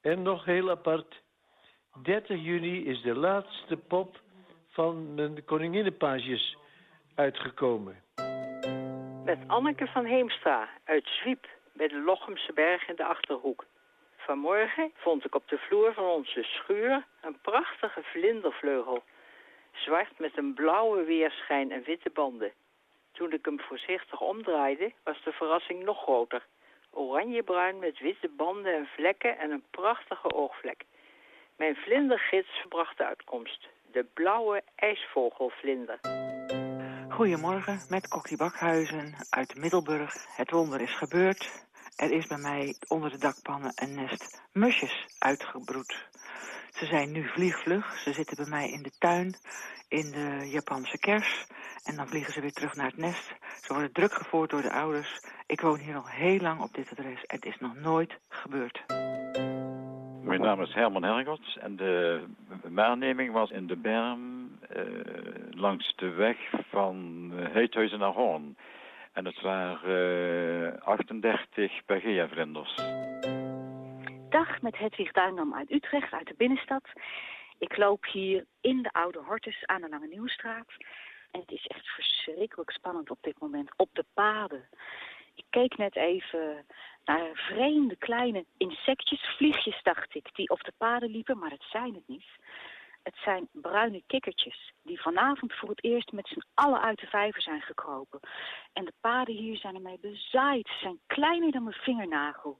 En nog heel apart, 30 juni is de laatste pop van mijn koninginnenpages uitgekomen. Met Anneke van Heemstra uit Zwiep bij de Lochemse berg in de Achterhoek. Vanmorgen vond ik op de vloer van onze schuur een prachtige vlindervleugel. Zwart met een blauwe weerschijn en witte banden. Toen ik hem voorzichtig omdraaide, was de verrassing nog groter. Oranjebruin met witte banden en vlekken en een prachtige oogvlek. Mijn vlindergids bracht de uitkomst. De blauwe ijsvogelvlinder. Goedemorgen, met Kokkie Bakhuizen uit Middelburg. Het wonder is gebeurd. Er is bij mij onder de dakpannen een nest musjes uitgebroed. Ze zijn nu vliegvlug. Ze zitten bij mij in de tuin, in de Japanse kers. En dan vliegen ze weer terug naar het nest. Ze worden druk gevoerd door de ouders. Ik woon hier al heel lang op dit adres. Het is nog nooit gebeurd. Mijn naam is Herman Hergots en de waarneming was in de berm eh, langs de weg van Heethuizen naar Hoorn. En het waren uh, 38 Pagea-vlinders. Dag, met Hedwig Duindam uit Utrecht, uit de binnenstad. Ik loop hier in de Oude Hortus aan de Lange Nieuwstraat. En het is echt verschrikkelijk spannend op dit moment, op de paden. Ik keek net even naar vreemde kleine insectjes, vliegjes dacht ik, die op de paden liepen, maar het zijn het niet. Het zijn bruine kikkertjes die vanavond voor het eerst met z'n allen uit de vijver zijn gekropen. En de paden hier zijn ermee bezaaid. Ze zijn kleiner dan mijn vingernagel.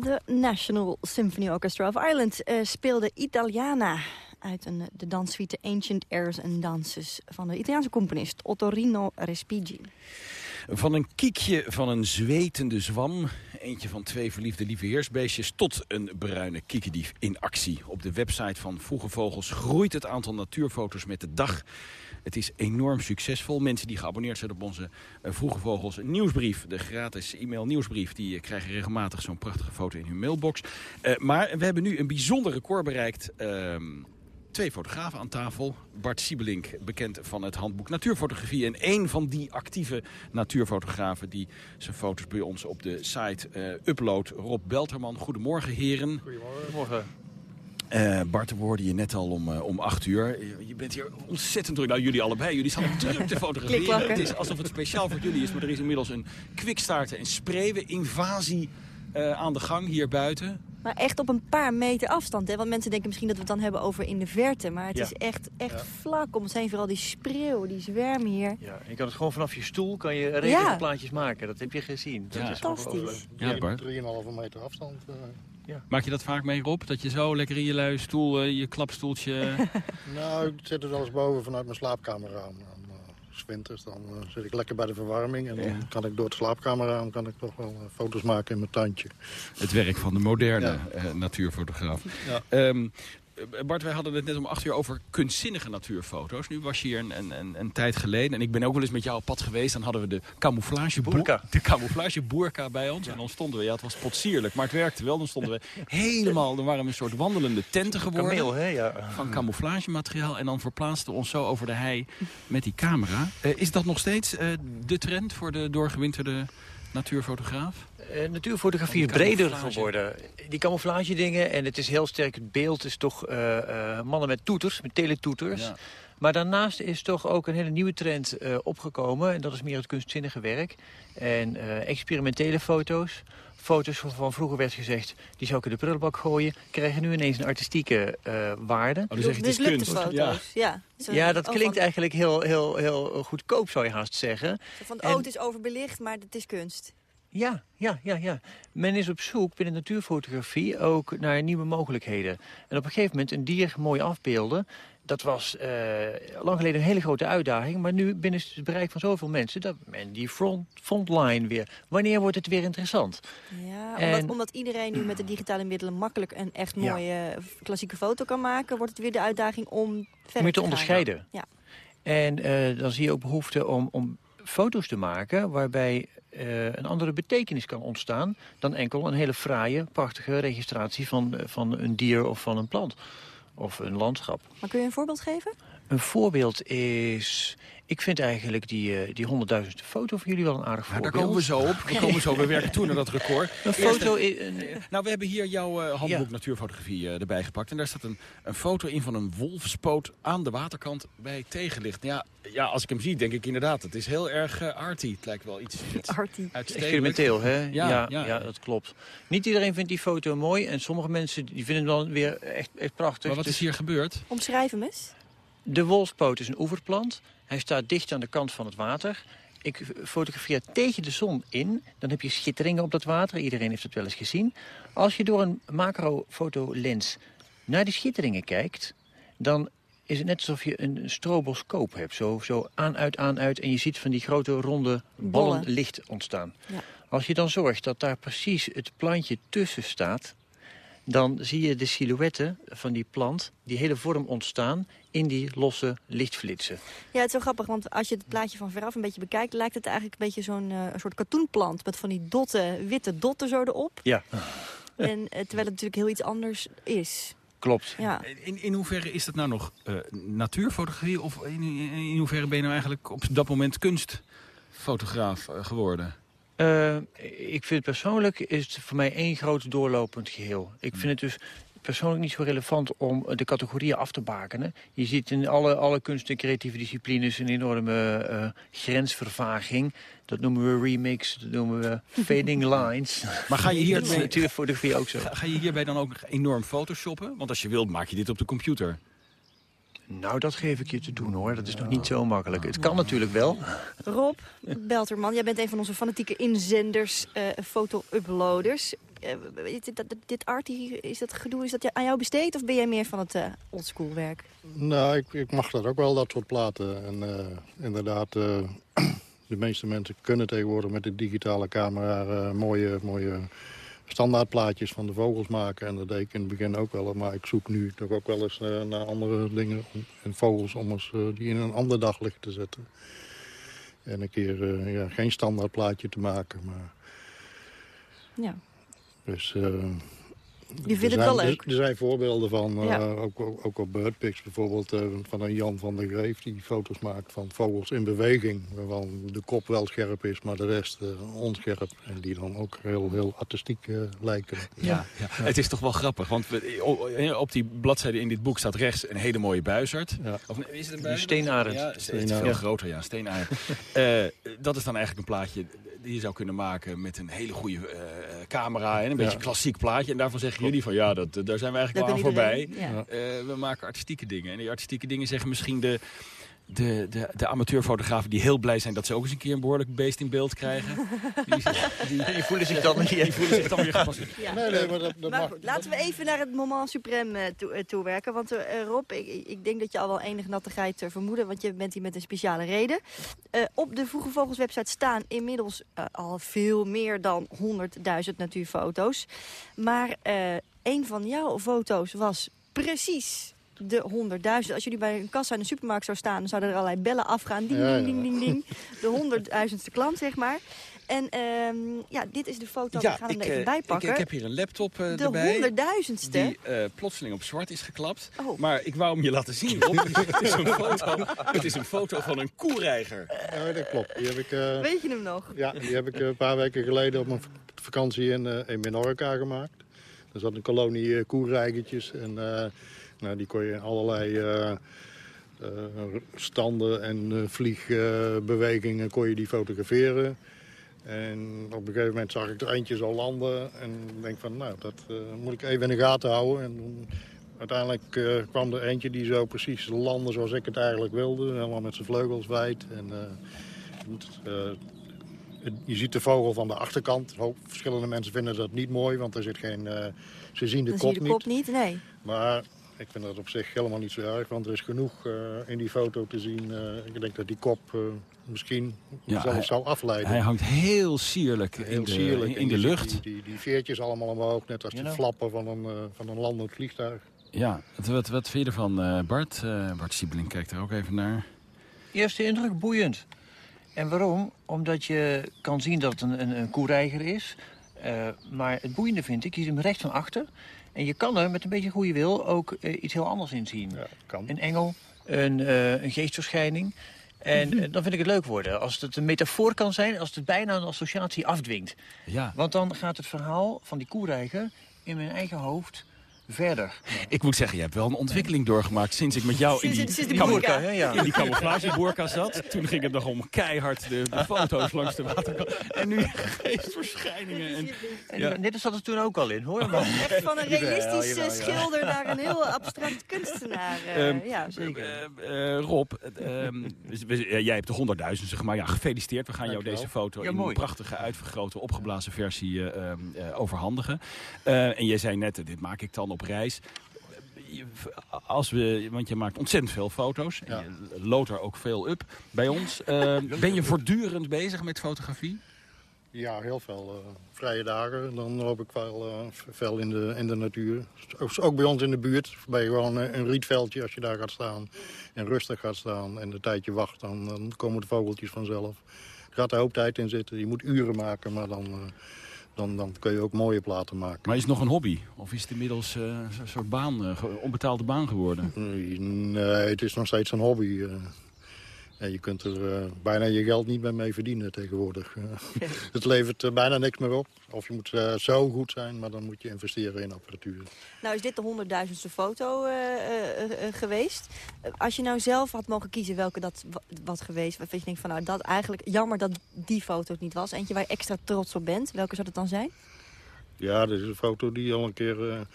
De National Symphony Orchestra of Ireland uh, speelde Italiana uit een, de danssuite Ancient Airs and Dances van de Italiaanse componist Ottorino Respighi. Van een kiekje van een zwetende zwam, eentje van twee verliefde lieveheersbeestjes... tot een bruine kiekendief in actie. Op de website van Vroege Vogels groeit het aantal natuurfoto's met de dag. Het is enorm succesvol. Mensen die geabonneerd zijn op onze uh, Vroege Vogels nieuwsbrief... de gratis e-mail nieuwsbrief, die uh, krijgen regelmatig zo'n prachtige foto in hun mailbox. Uh, maar we hebben nu een bijzonder record bereikt... Ehm, twee fotografen aan tafel. Bart Siebelink, bekend van het handboek Natuurfotografie. En één van die actieve natuurfotografen die zijn foto's bij ons op de site uh, uploadt. Rob Belterman. Goedemorgen heren. Goedemorgen. Uh, Bart, we hoorden je net al om, uh, om acht uur. Je bent hier ontzettend druk. Nou, jullie allebei. Jullie staan druk te fotograferen. Het is alsof het speciaal voor jullie is. Maar er is inmiddels een kwikstaarten en spreeuwen-invasie uh, aan de gang hier buiten. Maar echt op een paar meter afstand. Hè? Want mensen denken misschien dat we het dan hebben over in de verte. Maar het Ja. is echt, echt Ja. vlak om ons heen. Vooral die spreeuwen, die zwermen hier. Ja, je kan het gewoon vanaf je stoel kan je redelijke Ja. plaatjes maken. Dat heb je gezien. Dat Ja. is Fantastisch. Ja, Bart. 3,5 meter afstand. eh. Maak je dat vaak mee, Rob? Dat je zo lekker in je lui stoel, eh, je klapstoeltje... [LAUGHS] [LAUGHS] nou, ik zit er wel eens boven vanuit mijn slaapkamerraam. Winters dan eh, zit ik lekker bij de verwarming. En dan kan ik door het slaapkamerraam kan ik toch wel eh, foto's maken in mijn tuintje. Het werk van de moderne eh, natuurfotograaf. Ja. Bart, wij hadden het net om acht uur over kunstzinnige natuurfoto's. Nu was je hier een, een, een, een tijd geleden. En ik ben ook wel eens met jou op pad geweest. Dan hadden we de camouflage Boerka. De camouflage boerka bij ons. En dan stonden we, ja het was potsierlijk, maar het werkte wel. Dan stonden we helemaal, dan waren we een soort wandelende tenten geworden. Kameel, hè? Ja. Van camouflagemateriaal. En dan verplaatsten we ons zo over de hei met die camera. Eh, is dat nog steeds eh, de trend voor de doorgewinterde natuurfotograaf? Eh, natuurfotografie is breder geworden. Die camouflage dingen, en het is heel sterk, het beeld is toch eh, eh, mannen met toeters, met teletoeters. Ja. Maar daarnaast is toch ook een hele nieuwe trend eh, opgekomen. En dat is meer het kunstzinnige werk. En eh, experimentele foto's. Foto's waarvan vroeger werd gezegd, die zou ik in de prullenbak gooien. Krijgen nu ineens een artistieke eh, waarde. dan zeg je, het is kunst. foto's. Ja. Zo- Ja, dat oh, klinkt van- eigenlijk heel, heel, heel goedkoop, zou je haast zeggen. Van, En- oh, het is overbelicht, maar het is kunst. Ja, ja, ja, ja. Men is op zoek binnen natuurfotografie ook naar nieuwe mogelijkheden. En op een gegeven moment een dier mooi afbeelden... dat was eh, lang geleden een hele grote uitdaging... maar nu binnen het bereik van zoveel mensen... dat men die front, frontline weer... wanneer wordt het weer interessant? Ja, En- omdat, omdat iedereen nu met de digitale middelen makkelijk een echt mooie eh, klassieke foto kan maken... wordt het weer de uitdaging om verder Om je te onderscheiden. Ja. En eh, dan zie je ook behoefte om, om foto's te maken... waarbij eh, een andere betekenis kan ontstaan... dan enkel een hele fraaie, prachtige registratie van, eh, van een dier of van een plant. Of een landschap. Maar kun je een voorbeeld geven? Een voorbeeld is... Ik vind eigenlijk die, eh, die honderdduizendste foto van jullie wel een aardig Ja, daar voorbeeld. komen we zo op. Daar komen we zo. We werken toe naar dat record. Een foto... een- i- een- Nou, we hebben hier jouw eh, handboek Ja. natuurfotografie eh, erbij gepakt. En daar staat een, een foto in van een wolfspoot aan de waterkant bij tegenlicht. Ja, ja, als ik hem zie, denk ik inderdaad, het is heel erg eh, arty. Het lijkt wel iets, iets Arty. Experimenteel, hè? Ja, Ja, ja. ja. dat klopt. Niet iedereen vindt die foto mooi. En sommige mensen die vinden hem dan weer echt, echt prachtig. Maar wat is Dus hier gebeurd? Omschrijf hem eens. De wolfspoot is een oeverplant. Hij staat dicht aan de kant van het water. Ik fotografeer tegen de zon in. Dan heb je schitteringen op dat water. Iedereen heeft het wel eens gezien. Als je door een macrofotolens naar die schitteringen kijkt... dan is het net alsof je een stroboscoop hebt. Zo, zo aan, uit, aan, uit. En je ziet van die grote ronde ballen licht ontstaan. Ja. Als je dan zorgt dat daar precies het plantje tussen staat... dan zie je de silhouetten van die plant, die hele vorm ontstaan... in die losse lichtflitsen. Ja, het is zo grappig, want als je het plaatje van veraf een beetje bekijkt... lijkt het eigenlijk een beetje zo'n eh, soort katoenplant... met van die dotten, witte dotten zo erop. Ja, [LAUGHS] En, eh, terwijl het natuurlijk heel iets anders is. klopt. Ja. In, in hoeverre is dat nou nog eh, natuurfotografie? Of in, in, in hoeverre ben je nou eigenlijk op dat moment kunstfotograaf geworden? Eh, ik vind persoonlijk is het voor mij één groot doorlopend geheel. Ik vind het dus persoonlijk niet zo relevant om de categorieën af te bakenen. Je ziet in alle, alle kunst- en creatieve disciplines een enorme eh, grensvervaging. Dat noemen we remix, dat noemen we [LAUGHS] fading lines. Maar ga je hier Dat is natuurlijk fotografie ook zo. Ga, ga je hierbij dan ook enorm photoshoppen? Want als je wilt, maak je dit op de computer. Nou, dat geef ik je te doen hoor. Dat is nog niet zo makkelijk. Het kan natuurlijk wel. Rob Belterman, jij bent een van onze fanatieke inzenders, eh foto-uploaders. uh, dit, dit art, is dat gedoe, is dat aan jou besteed? Of ben jij meer van het uh, oldschool werk? Nou, ik, ik, mag dat ook wel, dat soort platen. En inderdaad, [CLEARS THROAT] de meeste mensen kunnen tegenwoordig met de digitale camera mooie, mooie standaardplaatjes van de vogels maken. En dat deed ik in het begin ook wel. Maar ik zoek nu toch ook wel eens naar andere dingen en vogels om eens die in een ander daglicht te zetten. En een keer ja, geen standaardplaatje te maken, maar ja. Dus, uh, die vindt het wel leuk. Er, zijn voorbeelden van, uh, ook, ook, op Birdpics bijvoorbeeld, uh, van een Jan van der Greef... die foto's maakt van vogels in beweging, waarvan de kop wel scherp is... maar de rest onscherp. En die dan ook heel, heel artistiek lijken. Ja, ja, het is toch wel grappig, want we, op die bladzijde in dit boek staat rechts een hele mooie buizerd. Ja. Of is het een buizerd? Steenarend. Ja, het is veel groter, ja, steenarend. [LAUGHS] dat is dan eigenlijk een plaatje die je zou kunnen maken met een hele goede uh, camera en een beetje klassiek plaatje. En daarvan zeggen jullie van ja, dat, daar zijn we eigenlijk wel aan voorbij. Uh, we maken artistieke dingen. En die artistieke dingen zeggen misschien de de, de, de amateurfotografen die heel blij zijn dat ze ook eens een keer een behoorlijk beest in beeld krijgen. [LAUGHS] Die, die, die voelen zich dan, die, voelen zich dan weer. Ja. Nee, nee, maar dat, dat maar goed, laten we even naar het moment suprême uh, toe, uh, toewerken. Want uh, Rob, ik, ik, denk dat je al wel enige nattigheid vermoeden, want je bent hier met een speciale reden. op de Vroege Vogels website staan inmiddels al veel meer dan 100.000 natuurfoto's. Maar een van jouw foto's was precies de 100.000. Als jullie bij een kassa in de supermarkt zou staan... dan zouden er allerlei bellen afgaan. Ding, ding, ding, ding, ding. De 100.000ste klant, zeg maar. En um, ja, dit is de foto. Ja, we gaan hem er even eh, bijpakken. Ik, ik, heb hier een laptop uh, de erbij. De honderdduizendste. Die uh, plotseling op zwart is geklapt. Oh. Maar ik wou hem je laten zien. [LAUGHS] het, is een foto, het is een foto van een koereiger. Ja, dat klopt. Die heb ik, uh, Weet je hem nog? Ja, die heb ik een paar weken geleden op mijn vakantie in, in Menorca gemaakt. Er zat een kolonie koereigertjes en nou, die kon je in allerlei uh, uh, standen en uh, vliegbewegingen kon je die fotograferen. En op een gegeven moment zag ik er eentje al landen. En denk van, nou, dat moet ik even in de gaten houden. En uiteindelijk kwam er eentje die zo precies landde zoals ik het eigenlijk wilde. Helemaal met zijn vleugels wijd. En, je ziet de vogel van de achterkant. Verschillende mensen vinden dat niet mooi, want er zit geen... ze zien de Dan kop zie je de kop niet, nee. Maar ik vind dat op zich helemaal niet zo erg, want er is genoeg uh, in die foto te zien. Uh, ik denk dat die kop uh, misschien ja, zelfs hij, zou afleiden. Hij hangt heel sierlijk heel in de, sierlijk. in de lucht. Die, die, die, veertjes allemaal omhoog, net als de flappen van een, van een landend vliegtuig. Ja, wat, wat vind je ervan, Bart? Bart Siebeling kijkt er ook even naar. Eerste indruk, boeiend. En waarom? Omdat je kan zien dat het een, een, een koereiger is. maar het boeiende vind ik, je ziet hem recht van achter... En je kan er met een beetje goede wil ook uh, iets heel anders in zien. Ja, kan. Een engel, een, uh, een geestverschijning. En uh, dan vind ik het leuk worden. Als het een metafoor kan zijn, als het bijna een associatie afdwingt. Ja. Want dan gaat het verhaal van die koereiger in mijn eigen hoofd verder. Ik moet zeggen, je hebt wel een ontwikkeling doorgemaakt sinds ik met jou in die, sinds ja, ja. in die [LAUGHS] zat. Toen ging het nog om keihard de, de [LAUGHS] foto's langs de waterkant. En nu geestverschijningen. En, ja. Net zat het toen ook al in, hoor. Maar. [LAUGHS] Echt van een realistische schilder naar een heel abstract kunstenaar. Uh, um, ja, zeker. Uh, uh, Rob, ehm, jij hebt de 100.000, zeg maar. Ja, gefeliciteerd. We gaan jou deze foto in een prachtige, uitvergrote, opgeblazen versie ehm, overhandigen. en jij zei net, dit maak ik dan op reis. Als we, want je maakt ontzettend veel foto's. En je loodt er ook veel up bij ons. [LAUGHS] Uh, ben je voortdurend bezig met fotografie? Ja, heel veel uh, vrije dagen. Dan loop ik wel uh, veel in de, in de natuur. Ook bij ons in de buurt. Bij gewoon een rietveldje als je daar gaat staan. En rustig gaat staan en een tijdje wacht. Dan, dan komen de vogeltjes vanzelf. Er gaat er hoop tijd in zitten. Je moet uren maken, maar dan dan, dan kun je ook mooie platen maken. Maar is het nog een hobby? Of is het inmiddels uh, een soort baan, uh, onbetaalde baan geworden? Nee, het is nog steeds een hobby. En je kunt er uh, bijna je geld niet meer mee verdienen tegenwoordig. [LAUGHS] het levert uh, bijna niks meer op. Of je moet uh, zo goed zijn, maar dan moet je investeren in apparatuur. Nou is dit de honderdduizendste foto geweest. Als je nou zelf had mogen kiezen welke dat was geweest... waarvan je denkt van nou dat eigenlijk jammer dat die foto het niet was. Eentje waar je extra trots op bent. Welke zou het dan zijn? Ja, dit is een foto die al een keer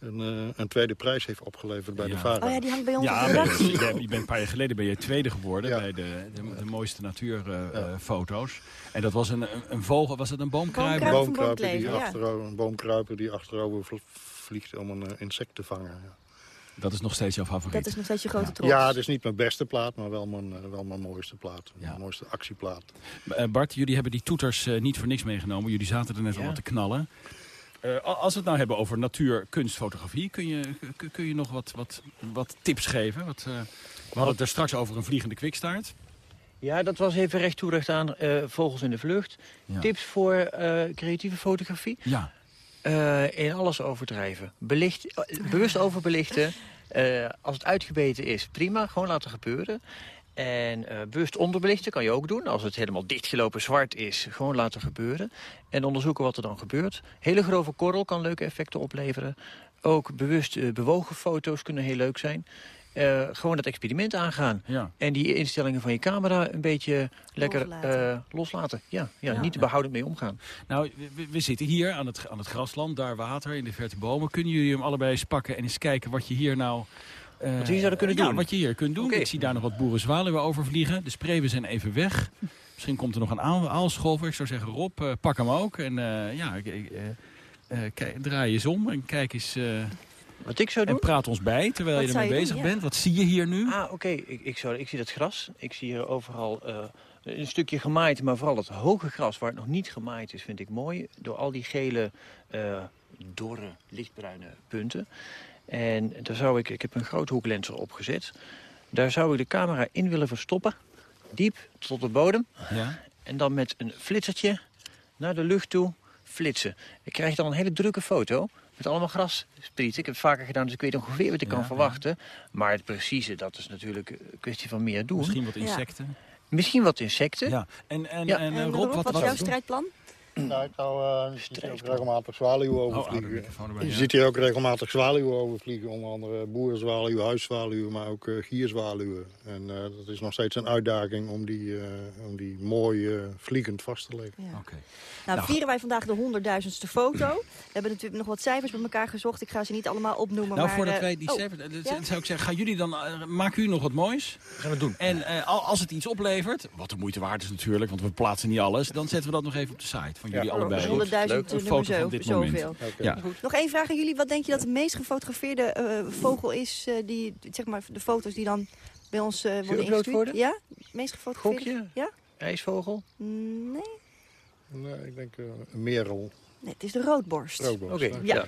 een, eh, een tweede prijs heeft opgeleverd bij Ja. de VARA. Oh ja, die hangt bij ons Ja, op de je, je bent- een paar jaar geleden ben je tweede geworden bij de, de, de mooiste natuurfoto's. en dat was een, een, vogel, was het een boomkruiper? Een boomkruiper die, achterover, een boomkruiper die achterover vl- vliegt om een eh, insect te vangen. Ja. Dat is nog steeds jouw favoriet? Dat is nog steeds je grote trots. Ja, het is niet mijn beste plaat, maar wel mijn, eh, wel mijn mooiste plaat. Mijn mooiste actieplaat. Bart, jullie hebben die toeters niet voor niks meegenomen. Jullie zaten er net al te knallen. Eh, als we het nou hebben over natuur, kunst, fotografie... kun je, kun- je nog wat, wat, wat tips geven? Wat, eh, we hadden het er straks over een vliegende kwikstaart. Ja, dat was even recht toe recht aan eh, Vogels in de Vlucht. Ja. Tips voor creatieve fotografie? Ja. In alles overdrijven. Belicht, bewust overbelichten. Als het uitgebeten is, prima. Gewoon laten gebeuren. En eh, bewust onderbelichten kan je ook doen. Als het helemaal dichtgelopen zwart is, gewoon laten gebeuren. En onderzoeken wat er dan gebeurt. Hele grove korrel kan leuke effecten opleveren. Ook bewust eh, bewogen foto's kunnen heel leuk zijn. Eh, gewoon het experiment aangaan. Ja. En die instellingen van je camera een beetje lekker Loslaten. eh, loslaten. Ja, ja, Ja. niet te behoudend mee omgaan. Nou, we, we zitten hier aan het, aan het grasland, daar water, in de verte bomen. Kunnen jullie hem allebei eens pakken en eens kijken wat je hier nou... eh, Wat we hier zouden kunnen ja, doen? wat je hier kunt doen. Oké. Ik zie daar nog wat boerenzwaluwen overvliegen. De spreeuwen zijn even weg. Misschien komt er nog een aal, aalscholver. Ik zou zeggen, Rob, eh, pak hem ook. En eh, ja, ik- ik, eh, eh, kijk, draai eens om en kijk eens... eh, Wat ik zou doen? En praat ons bij, terwijl Wat je ermee je bezig doen, ja. bent. Wat zie je hier nu? Ah, oké. Ik, ik, zou- ik zie dat gras. Ik zie hier overal eh, een stukje gemaaid, maar vooral het hoge gras waar het nog niet gemaaid is, vind ik mooi. Door al die gele, eh, dorre, lichtbruine punten. En daar zou ik, ik heb een groot hoeklenser opgezet. Daar zou ik de camera in willen verstoppen. Diep tot de bodem. Ja. En dan met een flitsertje naar de lucht toe flitsen. Ik krijg dan een hele drukke foto met allemaal grassprieten. Ik heb het vaker gedaan, dus ik weet ongeveer wat ik Ja, kan ja. verwachten. Maar het precieze, dat is natuurlijk een kwestie van meer doen. Misschien wat insecten. Misschien wat insecten. Ja. En, en, Ja. en, eh, En Rob, Rob, wat, wat is wat jouw strijdplan? Nou, ik zou, eh, je ziet hier ook regelmatig zwaluwen Oh, overvliegen. je ja. ziet hier ook regelmatig zwaluwen overvliegen. Onder andere boerenzwaluwen, huiszwaluwen, maar ook eh, gierzwaluwen. En eh, dat is nog steeds een uitdaging om die, eh, om die mooi vliegend vast te leggen. Oké. Nou, Nou, vieren wij vandaag de honderdduizendste foto. We hebben natuurlijk nog wat cijfers met elkaar gezocht. Ik ga ze niet allemaal opnoemen. Nou, maar, voordat wij die oh, cijfers... ja? zou ik zeggen, gaan jullie dan... maken u nog wat moois? gaan we doen. En eh, al- als het iets oplevert, wat de moeite waard is natuurlijk... want we plaatsen niet alles... dan zetten we dat nog even op de site van jullie Ja. allebei. 100.000 Een nummer foto zo- van dit moment. zoveel. Ja. Nog één vraag aan jullie. Wat denk je dat de meest gefotografeerde eh, vogel is? eh, die, zeg maar, de foto's die dan bij ons eh, worden ingestuurd? worden? Ja? Meest gefotografeerde? Gokje? Ja? IJsvogel? Nee. Nee, ik denk een merel. Nee, het is de roodborst. Roodborst, Oké, ja.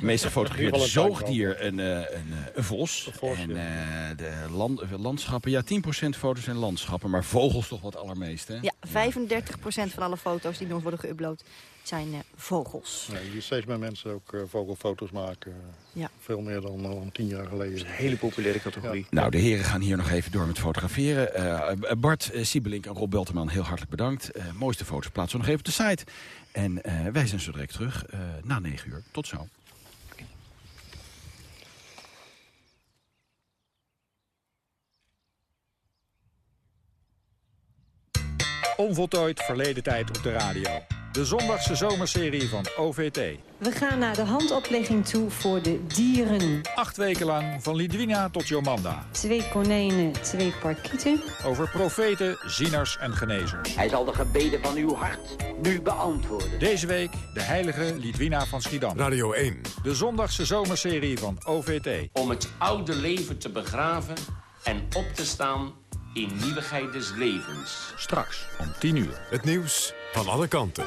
meest gefotografeerde een zoogdier een, eh, een, eh, een vos. en eh, de land, landschappen, ja, 10% foto's zijn landschappen. Maar vogels toch wat allermeest, hè? Ja, 35% van alle foto's die ons worden geüpload zijn eh, vogels. Nee, je ziet steeds meer mensen ook eh, vogelfoto's maken. Ja. Veel meer dan, eh, dan tien jaar geleden. Een hele populaire categorie. Nou, de heren gaan hier nog even door met fotograferen. Eh, Bart uh, Siebelink en Rob Belterman, heel hartelijk bedankt. Eh, mooiste foto's plaatsen we nog even op de site. En eh, wij zijn zo direct terug eh, na 9 uur. Tot zo. Onvoltooid verleden tijd op de radio. De zondagse zomerserie van OVT. We gaan naar de handoplegging toe voor de dieren. Acht weken lang, van Lidwina tot Jomanda. Twee konijnen, twee parkieten. Over profeten, zieners en genezers. Hij zal de gebeden van uw hart nu beantwoorden. Deze week de heilige Lidwina van Schiedam. Radio 1. De zondagse zomerserie van OVT. Om het oude leven te begraven en op te staan in nieuwigheid des levens. Straks om 10 uur. Het nieuws van alle kanten.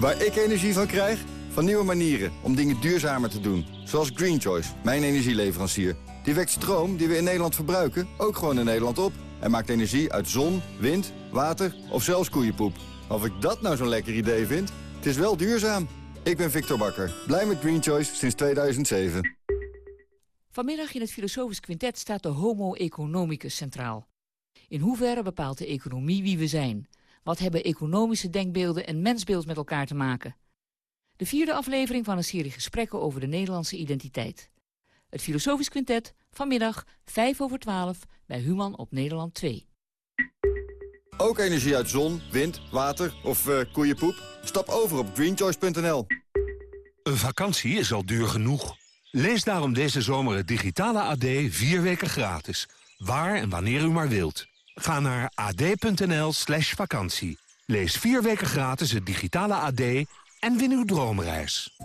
Waar ik energie van krijg? Van nieuwe manieren om dingen duurzamer te doen. Zoals Green Choice, mijn energieleverancier. Die wekt stroom die we in Nederland verbruiken ook gewoon in Nederland op. En maakt energie uit zon, wind, water of zelfs koeienpoep. Of ik dat nou zo'n lekker idee vind? Het is wel duurzaam. Ik ben Victor Bakker, blij met Green Choice sinds 2007. Vanmiddag in het Filosofisch Quintet staat de homo economicus centraal. In hoeverre bepaalt de economie wie we zijn? Wat hebben economische denkbeelden en mensbeeld met elkaar te maken? De vierde aflevering van een serie gesprekken over de Nederlandse identiteit. Het Filosofisch Quintet, vanmiddag 5 over 12 bij Human op Nederland 2. Ook energie uit zon, wind, water of uh, koeienpoep? Stap over op greenchoice.nl. Een vakantie is al duur genoeg. Lees daarom deze zomer het digitale AD vier weken gratis. Waar en wanneer u maar wilt. Ga naar ad.nl slash vakantie. Lees vier weken gratis het digitale AD en win uw droomreis.